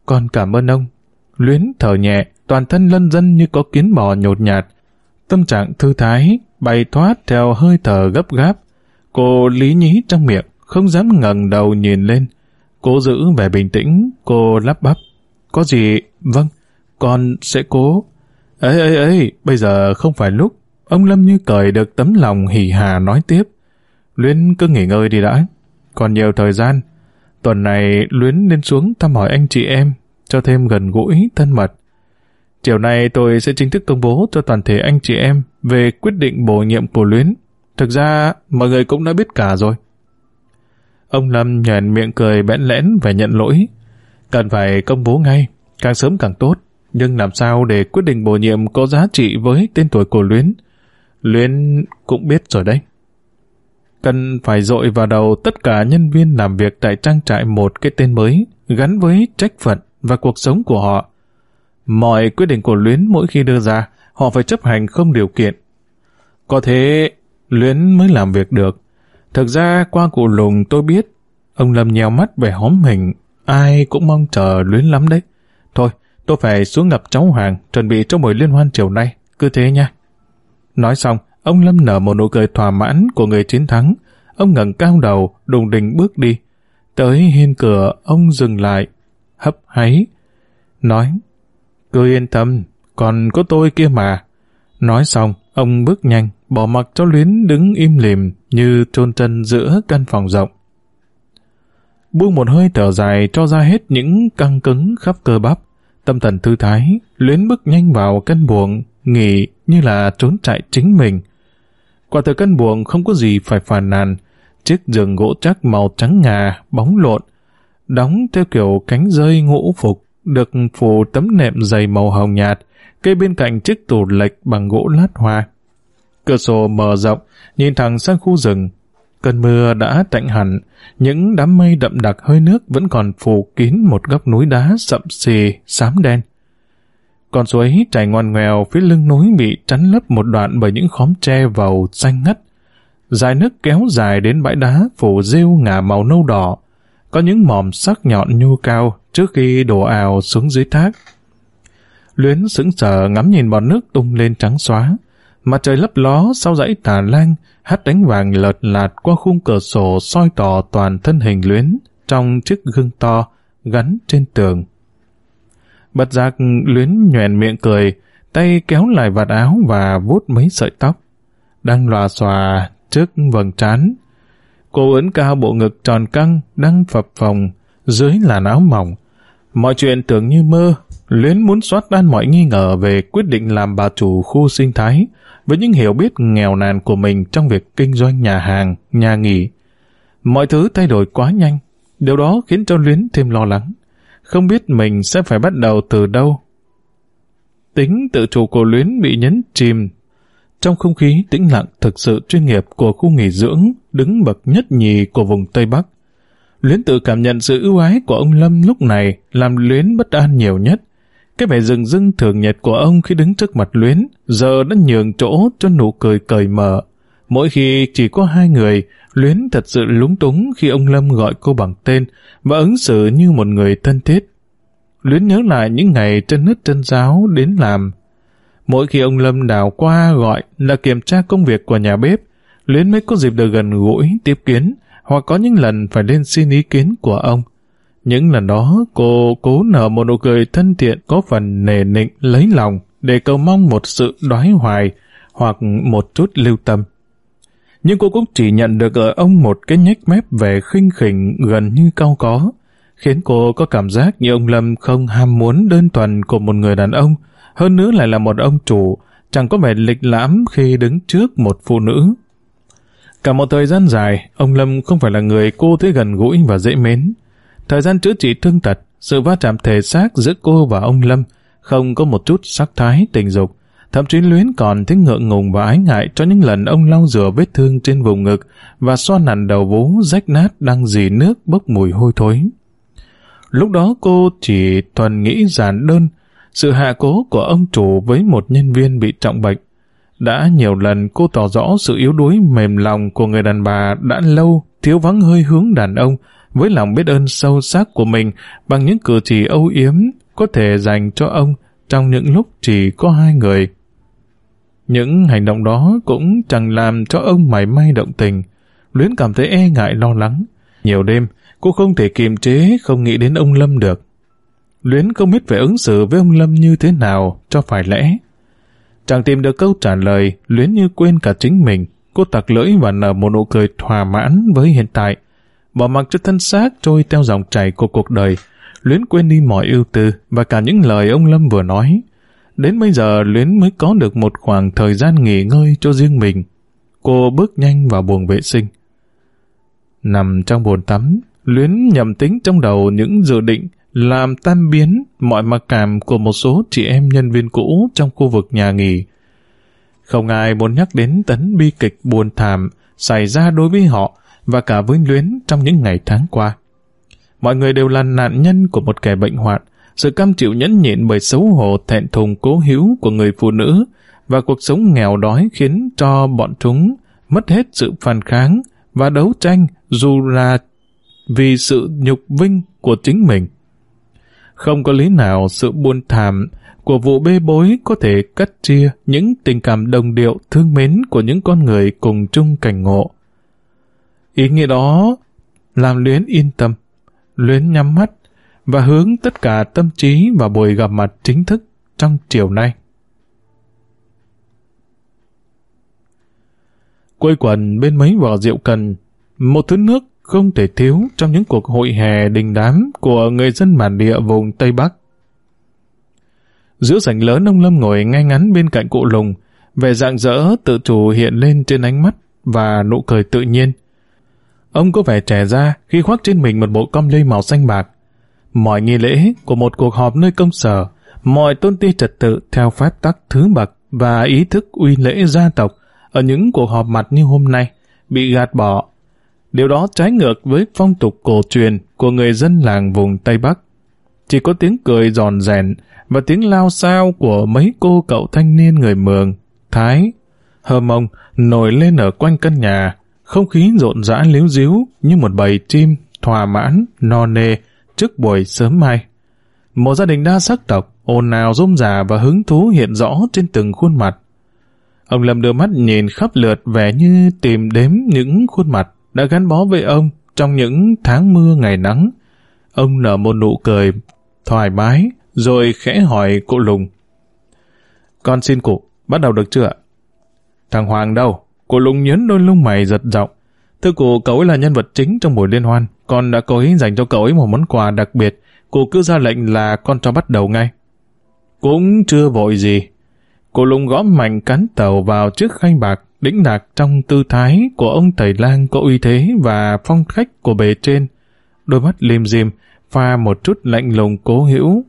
Con cảm ơn ông. Luyến thở nhẹ, toàn thân lân dân như có kiến bò nhột nhạt. Tâm trạng thư thái, bay thoát theo hơi thở gấp gáp, Cô lý nhí trong miệng, không dám ngẩng đầu nhìn lên. Cô giữ vẻ bình tĩnh, cô lắp bắp. Có gì? Vâng, con sẽ cố. Ấy ấy ấy, bây giờ không phải lúc. Ông Lâm như cởi được tấm lòng hỉ hà nói tiếp. Luyến cứ nghỉ ngơi đi đã. Còn nhiều thời gian, tuần này Luyến nên xuống thăm hỏi anh chị em, cho thêm gần gũi, thân mật. Chiều nay tôi sẽ chính thức công bố cho toàn thể anh chị em về quyết định bổ nhiệm của Luyến. Thực ra, mọi người cũng đã biết cả rồi. Ông Lâm nhoèn miệng cười bẽn lẽn và nhận lỗi. Cần phải công bố ngay, càng sớm càng tốt. Nhưng làm sao để quyết định bổ nhiệm có giá trị với tên tuổi của Luyến? Luyến cũng biết rồi đấy. Cần phải dội vào đầu tất cả nhân viên làm việc tại trang trại một cái tên mới gắn với trách phận và cuộc sống của họ. Mọi quyết định của Luyến mỗi khi đưa ra, họ phải chấp hành không điều kiện. Có thế, Luyến mới làm việc được. Thực ra, qua cụ lùng tôi biết, ông Lâm nhèo mắt về hóm mình, ai cũng mong chờ Luyến lắm đấy. Thôi, tôi phải xuống gặp cháu Hoàng, chuẩn bị cho buổi liên hoan chiều nay, cứ thế nha. Nói xong, ông Lâm nở một nụ cười thỏa mãn của người chiến thắng. Ông ngẩng cao đầu, đùng đình bước đi. Tới hiên cửa, ông dừng lại, hấp háy, nói, cứ yên tâm, còn có tôi kia mà. Nói xong, ông bước nhanh, bỏ mặc cho Luyến đứng im lìm như trôn chân giữa căn phòng rộng. Buông một hơi thở dài cho ra hết những căng cứng khắp cơ bắp. Tâm thần thư thái, Luyến bước nhanh vào căn buồng, nghỉ như là trốn chạy chính mình. Quả từ căn buồng không có gì phải phàn nàn. Chiếc giường gỗ chắc màu trắng ngà, bóng lộn, đóng theo kiểu cánh rơi ngũ phục, được phủ tấm nệm dày màu hồng nhạt, cây bên cạnh chiếc tủ lệch bằng gỗ lát hoa. Cửa sổ mở rộng, nhìn thẳng sang khu rừng. Cơn mưa đã tạnh hẳn, những đám mây đậm đặc hơi nước vẫn còn phủ kín một góc núi đá sậm xì, xám đen. Con suối chảy ngoằn ngoèo phía lưng núi bị chắn lấp một đoạn bởi những khóm tre vầu xanh ngắt. Dài nước kéo dài đến bãi đá phủ rêu ngả màu nâu đỏ. Có những mỏm sắc nhọn nhu cao trước khi đổ ào xuống dưới thác. Luyến sững sờ ngắm nhìn bọt nước tung lên trắng xóa. Mặt trời lấp ló sau dãy tà lang, hắt đánh vàng lợt lạt qua khung cửa sổ soi tỏ toàn thân hình luyến trong chiếc gương to gắn trên tường. Bật giặc luyến nhoèn miệng cười, tay kéo lại vạt áo và vuốt mấy sợi tóc. Đang lòa xòa trước vầng trán. Cô ấn cao bộ ngực tròn căng, đang phập phồng, dưới làn áo mỏng. Mọi chuyện tưởng như mơ, Luyến muốn xoát tan mọi nghi ngờ về quyết định làm bà chủ khu sinh thái với những hiểu biết nghèo nàn của mình trong việc kinh doanh nhà hàng, nhà nghỉ. Mọi thứ thay đổi quá nhanh, điều đó khiến cho Luyến thêm lo lắng. Không biết mình sẽ phải bắt đầu từ đâu. Tính tự chủ của Luyến bị nhấn chìm trong không khí tĩnh lặng thực sự chuyên nghiệp của khu nghỉ dưỡng đứng bậc nhất nhì của vùng Tây Bắc. Luyến tự cảm nhận sự ưu ái của ông Lâm lúc này làm Luyến bất an nhiều nhất. Cái vẻ rừng rưng thường nhật của ông khi đứng trước mặt Luyến giờ đã nhường chỗ cho nụ cười cởi mở. Mỗi khi chỉ có hai người, Luyến thật sự lúng túng khi ông Lâm gọi cô bằng tên và ứng xử như một người thân thiết. Luyến nhớ lại những ngày chân nứt chân giáo đến làm. Mỗi khi ông Lâm đào qua gọi là kiểm tra công việc của nhà bếp, Luyến mới có dịp được gần gũi, tiếp kiến, hoặc có những lần phải lên xin ý kiến của ông. Những lần đó, cô cố nở một nụ cười thân thiện có phần nề nịnh lấy lòng để cầu mong một sự đoái hoài hoặc một chút lưu tâm. Nhưng cô cũng chỉ nhận được ở ông một cái nhếch mép về khinh khỉnh gần như cao có, khiến cô có cảm giác như ông Lâm không ham muốn đơn thuần của một người đàn ông, hơn nữa lại là một ông chủ, chẳng có vẻ lịch lãm khi đứng trước một phụ nữ. Cả một thời gian dài, ông Lâm không phải là người cô thấy gần gũi và dễ mến. Thời gian chữa trị thương tật, sự va chạm thể xác giữa cô và ông Lâm không có một chút sắc thái tình dục. Thậm chí Luyến còn thấy ngượng ngùng và ái ngại cho những lần ông lau rửa vết thương trên vùng ngực và xoa nặn đầu vú rách nát đang dì nước bốc mùi hôi thối. Lúc đó cô chỉ thuần nghĩ giản đơn sự hạ cố của ông chủ với một nhân viên bị trọng bệnh. Đã nhiều lần cô tỏ rõ sự yếu đuối mềm lòng của người đàn bà đã lâu thiếu vắng hơi hướng đàn ông với lòng biết ơn sâu sắc của mình bằng những cử chỉ âu yếm có thể dành cho ông trong những lúc chỉ có hai người. Những hành động đó cũng chẳng làm cho ông mảy may động tình. Luyến cảm thấy e ngại lo lắng. Nhiều đêm, cô không thể kiềm chế không nghĩ đến ông Lâm được. Luyến không biết phải ứng xử với ông Lâm như thế nào cho phải lẽ. Chẳng tìm được câu trả lời, Luyến như quên cả chính mình. cô tặc lưỡi và nở một nụ cười thỏa mãn với hiện tại. Bỏ mặc cho thân xác trôi theo dòng chảy của cuộc đời, Luyến quên đi mọi ưu tư và cả những lời ông Lâm vừa nói. Đến bây giờ Luyến mới có được một khoảng thời gian nghỉ ngơi cho riêng mình. Cô bước nhanh vào buồng vệ sinh. Nằm trong bồn tắm, Luyến nhầm tính trong đầu những dự định làm tan biến mọi mặc cảm của một số chị em nhân viên cũ trong khu vực nhà nghỉ. Không ai muốn nhắc đến tấn bi kịch buồn thảm xảy ra đối với họ và cả với Luyến trong những ngày tháng qua. Mọi người đều là nạn nhân của một kẻ bệnh hoạn, sự cam chịu nhẫn nhịn bởi xấu hổ thẹn thùng cố hiếu của người phụ nữ và cuộc sống nghèo đói khiến cho bọn chúng mất hết sự phản kháng và đấu tranh dù là vì sự nhục vinh của chính mình. Không có lý nào sự buồn thảm của vụ bê bối có thể cắt chia những tình cảm đồng điệu thương mến của những con người cùng chung cảnh ngộ. Ý nghĩa đó làm Luyến yên tâm, Luyến nhắm mắt và hướng tất cả tâm trí vào buổi gặp mặt chính thức trong chiều nay. Quây quần bên mấy vỏ rượu cần, một thứ nước không thể thiếu trong những cuộc hội hè đình đám của người dân bản địa vùng Tây Bắc. Giữa sảnh lớn ông Lâm ngồi ngay ngắn bên cạnh cụ lùng, vẻ dạng dỡ tự chủ hiện lên trên ánh mắt và nụ cười tự nhiên. Ông có vẻ trẻ ra khi khoác trên mình một bộ com lê màu xanh bạc. Mọi nghi lễ của một cuộc họp nơi công sở, mọi tôn ti trật tự theo phép tắc thứ bậc và ý thức uy lễ gia tộc ở những cuộc họp mặt như hôm nay bị gạt bỏ. Điều đó trái ngược với phong tục cổ truyền của người dân làng vùng Tây Bắc. Chỉ có tiếng cười giòn rèn và tiếng lao sao của mấy cô cậu thanh niên người Mường, Thái, Hơ Mông nổi lên ở quanh căn nhà, không khí rộn rã líu díu như một bầy chim thỏa mãn, no nê trước buổi sớm mai. Một gia đình đa sắc tộc, ồn ào rôm rà và hứng thú hiện rõ trên từng khuôn mặt. Ông Lâm đưa mắt nhìn khắp lượt vẻ như tìm đếm những khuôn mặt đã gắn bó với ông trong những tháng mưa ngày nắng. Ông nở một nụ cười thoải mái, rồi khẽ hỏi cụ Lùng. Con xin cụ, bắt đầu được chưa? Thằng Hoàng đâu? Cô Lùng nhấn đôi lông mày giật giọng. Thưa cụ, cậu ấy là nhân vật chính trong buổi liên hoan. Con đã cố ý dành cho cậu ấy một món quà đặc biệt. Cô cứ ra lệnh là con cho bắt đầu ngay. Cũng chưa vội gì. Cô Lùng gõ mạnh cán tàu vào chiếc khanh bạc, đĩnh đạc trong tư thái của ông thầy lang có uy thế và phong khách của bề trên. Đôi mắt lim dim, pha một chút lạnh lùng cố hữu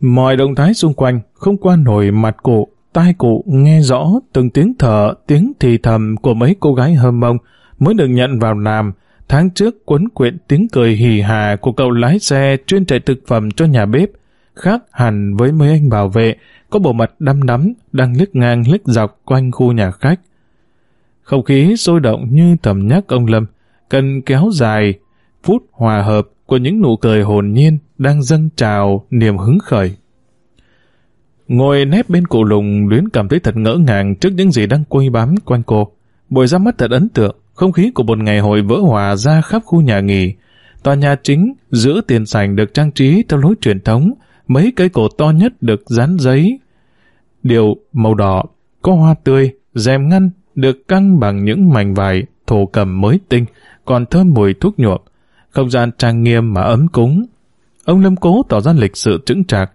Mọi động thái xung quanh không qua nổi mặt cụ, tai cụ nghe rõ từng tiếng thở, tiếng thì thầm của mấy cô gái hâm mông mới được nhận vào làm. Tháng trước quấn quyện tiếng cười hì hà của cậu lái xe chuyên chạy thực phẩm cho nhà bếp, khác hẳn với mấy anh bảo vệ, có bộ mặt đăm đắm, đang liếc ngang liếc dọc quanh khu nhà khách. Không khí sôi động như tầm nhắc ông Lâm, cần kéo dài, phút hòa hợp của những nụ cười hồn nhiên đang dâng trào niềm hứng khởi. Ngồi nép bên cụ lùng luyến cảm thấy thật ngỡ ngàng trước những gì đang quây bám quanh cô. Buổi ra mắt thật ấn tượng, không khí của một ngày hội vỡ hòa ra khắp khu nhà nghỉ. Tòa nhà chính giữa tiền sảnh được trang trí theo lối truyền thống, mấy cây cổ to nhất được dán giấy. Điều màu đỏ, có hoa tươi, rèm ngăn được căng bằng những mảnh vải thổ cầm mới tinh, còn thơm mùi thuốc nhuộm. Không gian trang nghiêm mà ấm cúng. Ông Lâm Cố tỏ ra lịch sự trững trạc,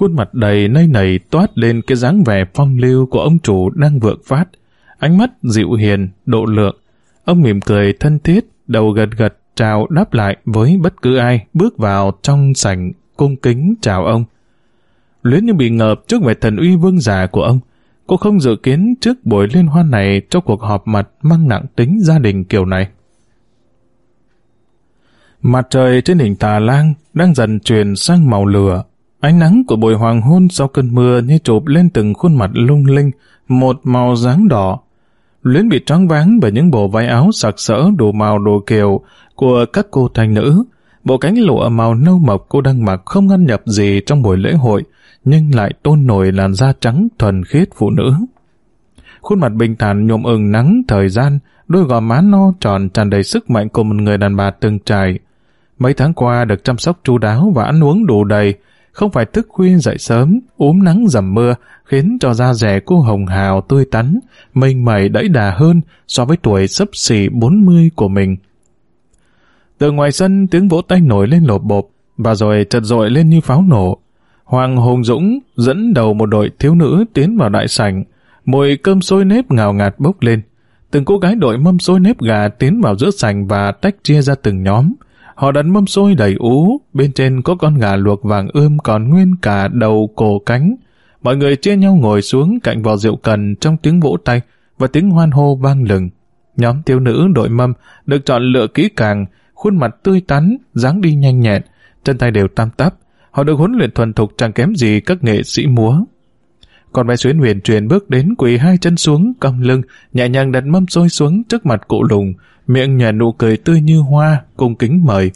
khuôn mặt đầy nây nầy toát lên cái dáng vẻ phong lưu của ông chủ đang vượng phát. Ánh mắt dịu hiền, độ lượng. Ông mỉm cười thân thiết, đầu gật gật chào đáp lại với bất cứ ai bước vào trong sảnh cung kính chào ông. Luyến như bị ngợp trước vẻ thần uy vương giả của ông. Cô không dự kiến trước buổi liên hoan này cho cuộc họp mặt mang nặng tính gia đình kiểu này. Mặt trời trên đỉnh Tà Lang đang dần chuyển sang màu lửa. Ánh nắng của buổi hoàng hôn sau cơn mưa như chụp lên từng khuôn mặt lung linh, một màu dáng đỏ. Luyến bị trắng váng bởi những bộ váy áo sặc sỡ đủ màu đồ kiều của các cô thanh nữ. Bộ cánh lụa màu nâu mộc cô đang mặc không ngăn nhập gì trong buổi lễ hội, nhưng lại tôn nổi làn da trắng thuần khiết phụ nữ. Khuôn mặt bình thản nhộm ừng nắng thời gian, đôi gò má no tròn tràn đầy sức mạnh của một người đàn bà từng trải. Mấy tháng qua được chăm sóc chu đáo và ăn uống đủ đầy, không phải thức khuya dậy sớm, ốm nắng dầm mưa, khiến cho da rẻ cô hồng hào tươi tắn, mênh mẩy đẫy đà hơn so với tuổi sấp xỉ 40 của mình. Từ ngoài sân tiếng vỗ tay nổi lên lộp bộp, và rồi chật dội lên như pháo nổ. Hoàng Hùng Dũng dẫn đầu một đội thiếu nữ tiến vào đại sảnh, mùi cơm sôi nếp ngào ngạt bốc lên. Từng cô gái đội mâm sôi nếp gà tiến vào giữa sảnh và tách chia ra từng nhóm. Họ đặt mâm xôi đầy ú, bên trên có con gà luộc vàng ươm còn nguyên cả đầu cổ cánh. Mọi người chia nhau ngồi xuống cạnh vò rượu cần trong tiếng vỗ tay và tiếng hoan hô vang lừng. Nhóm thiếu nữ đội mâm được chọn lựa kỹ càng, khuôn mặt tươi tắn, dáng đi nhanh nhẹn, chân tay đều tam tắp. Họ được huấn luyện thuần thục chẳng kém gì các nghệ sĩ múa. Còn bé Xuyến huyền truyền bước đến quỳ hai chân xuống, cong lưng, nhẹ nhàng đặt mâm xôi xuống trước mặt cụ lùng, miệng nhả nụ cười tươi như hoa, cung kính mời.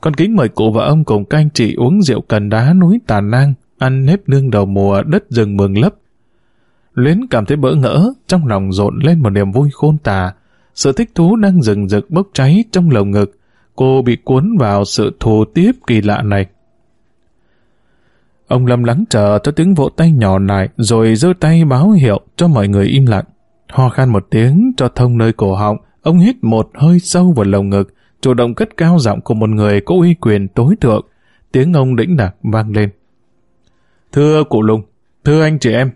Con kính mời cụ và ông cùng các anh chị uống rượu cần đá núi Tà Nang, ăn nếp nương đầu mùa đất rừng mường lấp. Luyến cảm thấy bỡ ngỡ, trong lòng rộn lên một niềm vui khôn tả. Sự thích thú đang rừng rực bốc cháy trong lồng ngực. Cô bị cuốn vào sự thù tiếp kỳ lạ này. Ông Lâm lắng chờ cho tiếng vỗ tay nhỏ lại rồi giơ tay báo hiệu cho mọi người im lặng. Ho khan một tiếng cho thông nơi cổ họng, ông hít một hơi sâu vào lồng ngực, chủ động cất cao giọng của một người có uy quyền tối thượng. Tiếng ông đĩnh đặc vang lên. Thưa cụ Lùng, thưa anh chị em.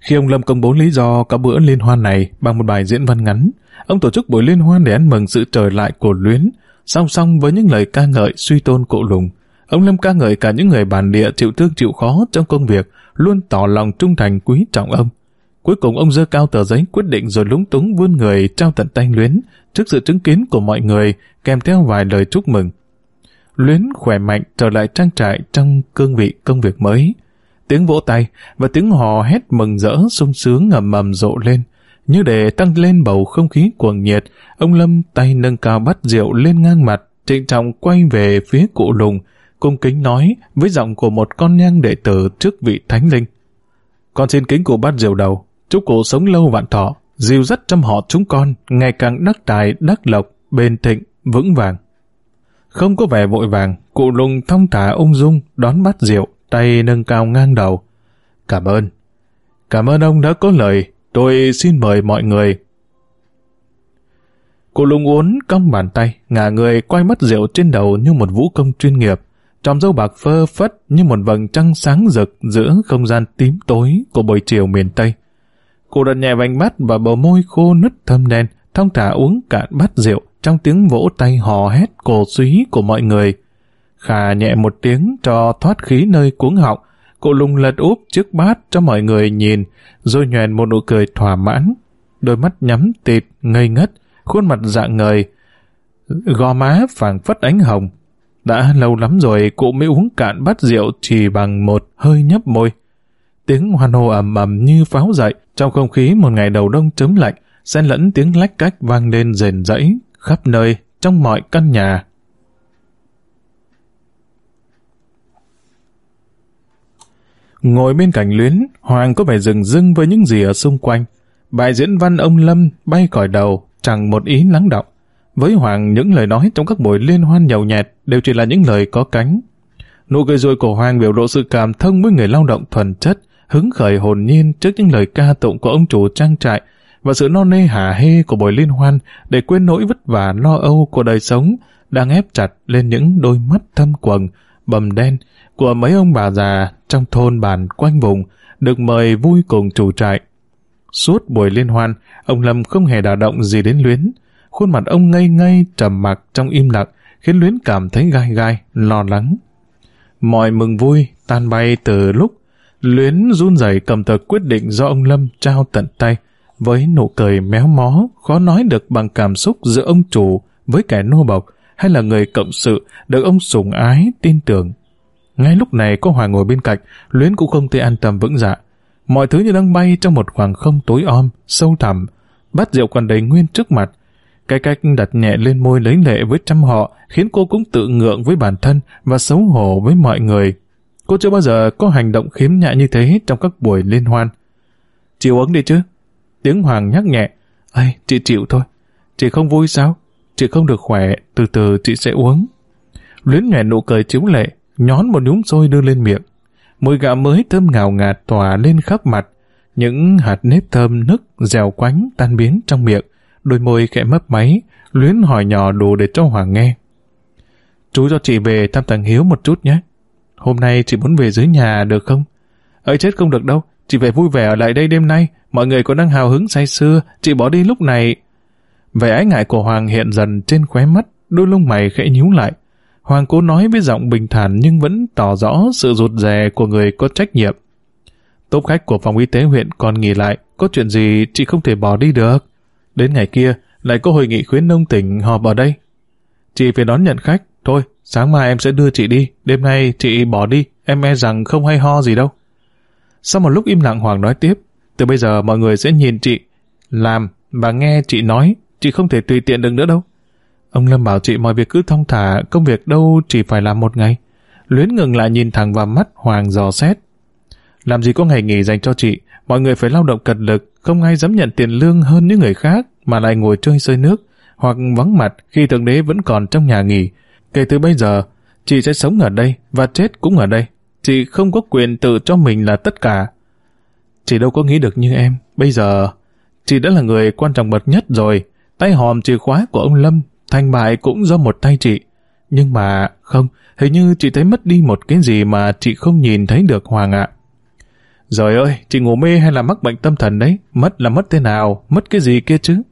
Khi ông Lâm công bố lý do có bữa liên hoan này bằng một bài diễn văn ngắn, ông tổ chức buổi liên hoan để ăn mừng sự trở lại của Luyến, song song với những lời ca ngợi suy tôn cụ Lùng. Ông Lâm ca ngợi cả những người bản địa chịu thương chịu khó trong công việc, luôn tỏ lòng trung thành quý trọng ông. Cuối cùng ông dơ cao tờ giấy quyết định rồi lúng túng vươn người trao tận tay Luyến trước sự chứng kiến của mọi người kèm theo vài lời chúc mừng. Luyến khỏe mạnh trở lại trang trại trong cương vị công việc mới. Tiếng vỗ tay và tiếng hò hét mừng rỡ sung sướng ngầm mầm rộ lên. Như để tăng lên bầu không khí cuồng nhiệt, ông Lâm tay nâng cao bắt rượu lên ngang mặt, trịnh trọng quay về phía cụ lùng, cung kính nói với giọng của một con nhang đệ tử trước vị thánh linh. Con xin kính cụ bát rượu đầu, chúc cụ sống lâu vạn thọ, diều dắt trong họ chúng con ngày càng đắc tài, đắc lộc, bền thịnh, vững vàng. Không có vẻ vội vàng, cụ lùng thong thả ung dung đón bát rượu, tay nâng cao ngang đầu. Cảm ơn. Cảm ơn ông đã có lời, tôi xin mời mọi người. Cụ lùng uốn cong bàn tay, ngả người quay mất rượu trên đầu như một vũ công chuyên nghiệp. Tròm dâu bạc phơ phất như một vầng trăng sáng rực giữa không gian tím tối của buổi chiều miền Tây. cô đặt nhẹ vành mắt và bờ môi khô nứt thâm đen, thong thả uống cạn bát rượu trong tiếng vỗ tay hò hét cổ suý của mọi người. Khà nhẹ một tiếng cho thoát khí nơi cuống họng, cô lùng lật úp chiếc bát cho mọi người nhìn, rồi nhoèn một nụ cười thỏa mãn. Đôi mắt nhắm tịt, ngây ngất, khuôn mặt dạng ngời, gò má phảng phất ánh hồng. Đã lâu lắm rồi cụ mới uống cạn bát rượu chỉ bằng một hơi nhấp môi. Tiếng hoan hô ầm ầm như pháo dậy trong không khí một ngày đầu đông chớm lạnh, xen lẫn tiếng lách cách vang lên rền rẫy khắp nơi trong mọi căn nhà. Ngồi bên cạnh luyến, Hoàng có vẻ rừng rưng với những gì ở xung quanh. Bài diễn văn ông Lâm bay còi đầu, chẳng một ý lắng động. Với Hoàng, những lời nói trong các buổi liên hoan nhậu nhẹt đều chỉ là những lời có cánh. Nụ cười rồi của Hoàng biểu lộ sự cảm thông với người lao động thuần chất, hứng khởi hồn nhiên trước những lời ca tụng của ông chủ trang trại và sự no nê hả hê của buổi liên hoan để quên nỗi vất vả lo âu của đời sống đang ép chặt lên những đôi mắt thâm quầng, bầm đen của mấy ông bà già trong thôn bản quanh vùng được mời vui cùng chủ trại. Suốt buổi liên hoan, ông Lâm không hề đả động gì đến Luyến. Khuôn mặt ông ngây ngây, trầm mặc trong im lặng, khiến Luyến cảm thấy gai gai, lo lắng. Mọi mừng vui tan bay từ lúc Luyến run rẩy cầm tờ quyết định do ông Lâm trao tận tay, với nụ cười méo mó, khó nói được bằng cảm xúc giữa ông chủ với kẻ nô bộc, hay là người cộng sự được ông sủng ái, tin tưởng. Ngay lúc này có hòa ngồi bên cạnh, Luyến cũng không thể an tâm vững dạ. Mọi thứ như đang bay trong một khoảng không tối om, sâu thẳm, bát rượu còn đầy nguyên trước mặt. Cái cách đặt nhẹ lên môi lấy lệ với trăm họ khiến cô cũng tự ngượng với bản thân và xấu hổ với mọi người. Cô chưa bao giờ có hành động khiếm nhã như thế trong các buổi liên hoan. Chịu uống đi chứ. Tiếng Hoàng nhắc nhẹ. Ây, chị chịu thôi. Chị không vui sao? Chị không được khỏe, từ từ chị sẽ uống. Luyến nhẹ nụ cười chiếu lệ, nhón một nhúm xôi đưa lên miệng. Mùi gạo mới thơm ngào ngạt tỏa lên khắp mặt, những hạt nếp thơm nức, dẻo quánh, tan biến trong miệng, đôi môi khẽ mấp máy, luyến hỏi nhỏ đủ để cho Hoàng nghe. Chú cho chị về thăm thằng Hiếu một chút nhé. Hôm nay chị muốn về dưới nhà được không? Ấy chết không được đâu, chị về vui vẻ ở lại đây đêm nay, mọi người còn đang hào hứng say sưa, chị bỏ đi lúc này. Vẻ ái ngại của Hoàng hiện dần trên khóe mắt, đôi lông mày khẽ nhíu lại. Hoàng cố nói với giọng bình thản nhưng vẫn tỏ rõ sự rụt rè của người có trách nhiệm. Tốp khách của phòng y tế huyện còn nghỉ lại, có chuyện gì chị không thể bỏ đi được. Đến ngày kia, lại có hội nghị khuyến nông tỉnh họp ở đây. Chị phải đón nhận khách, thôi, sáng mai em sẽ đưa chị đi, đêm nay chị bỏ đi, em e rằng không hay ho gì đâu. Sau một lúc im lặng Hoàng nói tiếp, từ bây giờ mọi người sẽ nhìn chị, làm và nghe chị nói, chị không thể tùy tiện được nữa đâu. Ông Lâm bảo chị mọi việc cứ thong thả, công việc đâu chỉ phải làm một ngày. Luyến ngừng lại nhìn thẳng vào mắt Hoàng dò xét. Làm gì có ngày nghỉ dành cho chị, mọi người phải lao động cật lực, không ai dám nhận tiền lương hơn những người khác mà lại ngồi chơi sơi nước, hoặc vắng mặt khi thượng đế vẫn còn trong nhà nghỉ. Kể từ bây giờ, chị sẽ sống ở đây và chết cũng ở đây. Chị không có quyền tự cho mình là tất cả. Chị đâu có nghĩ được như em. Bây giờ, chị đã là người quan trọng bậc nhất rồi. Tay hòm chìa khóa của ông Lâm, thành bại cũng do một tay chị. Nhưng mà, không, hình như chị thấy mất đi một cái gì mà chị không nhìn thấy được Hoàng ạ. Rồi ơi, chị ngủ mê hay là mắc bệnh tâm thần đấy? Mất là mất thế nào? Mất cái gì kia chứ?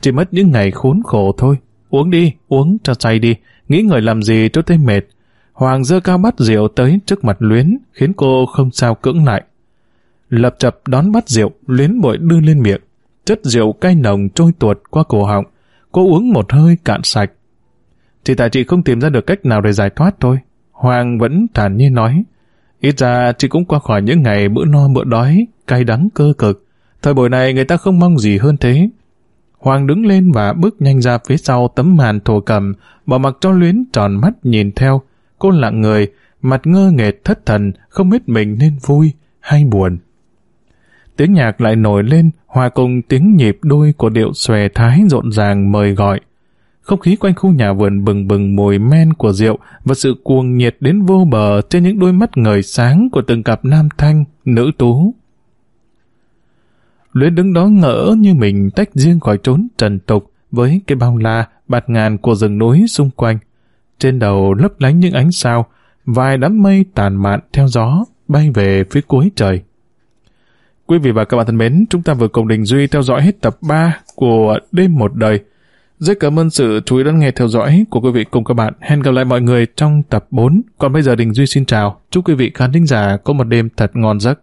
Chỉ mất những ngày khốn khổ thôi. Uống đi, uống cho say đi. Nghĩ người làm gì cho thấy mệt. Hoàng dơ cao bát rượu tới trước mặt Luyến, khiến cô không sao cưỡng lại. Lập chập đón bát rượu, Luyến bội đưa lên miệng. Chất rượu cay nồng trôi tuột qua cổ họng. Cô uống một hơi cạn sạch. Chỉ tại chị không tìm ra được cách nào để giải thoát thôi. Hoàng vẫn thản nhiên nói. Ít ra chị cũng qua khỏi những ngày bữa no bữa đói, cay đắng cơ cực. Thời buổi này người ta không mong gì hơn thế. Hoàng đứng lên và bước nhanh ra phía sau tấm màn thổ cầm, bỏ mặc cho luyến tròn mắt nhìn theo. Cô lặng người, mặt ngơ nghệt thất thần, không biết mình nên vui hay buồn. Tiếng nhạc lại nổi lên, hòa cùng tiếng nhịp đôi của điệu xòe thái rộn ràng mời gọi. Không khí quanh khu nhà vườn bừng bừng mùi men của rượu và sự cuồng nhiệt đến vô bờ trên những đôi mắt ngời sáng của từng cặp nam thanh, nữ tú. Luyến đứng đó ngỡ như mình tách riêng khỏi trốn trần tục với cái bao la, bạt ngàn của rừng núi xung quanh. Trên đầu lấp lánh những ánh sao, vài đám mây tàn mạn theo gió bay về phía cuối trời. Quý vị và các bạn thân mến, chúng ta vừa cùng Đình Duy theo dõi hết tập 3 của Đêm Một Đời. Rất cảm ơn sự chú ý lắng nghe theo dõi của quý vị cùng các bạn. Hẹn gặp lại mọi người trong tập 4. Còn bây giờ Đình Duy xin chào. Chúc quý vị khán thính giả có một đêm thật ngon giấc.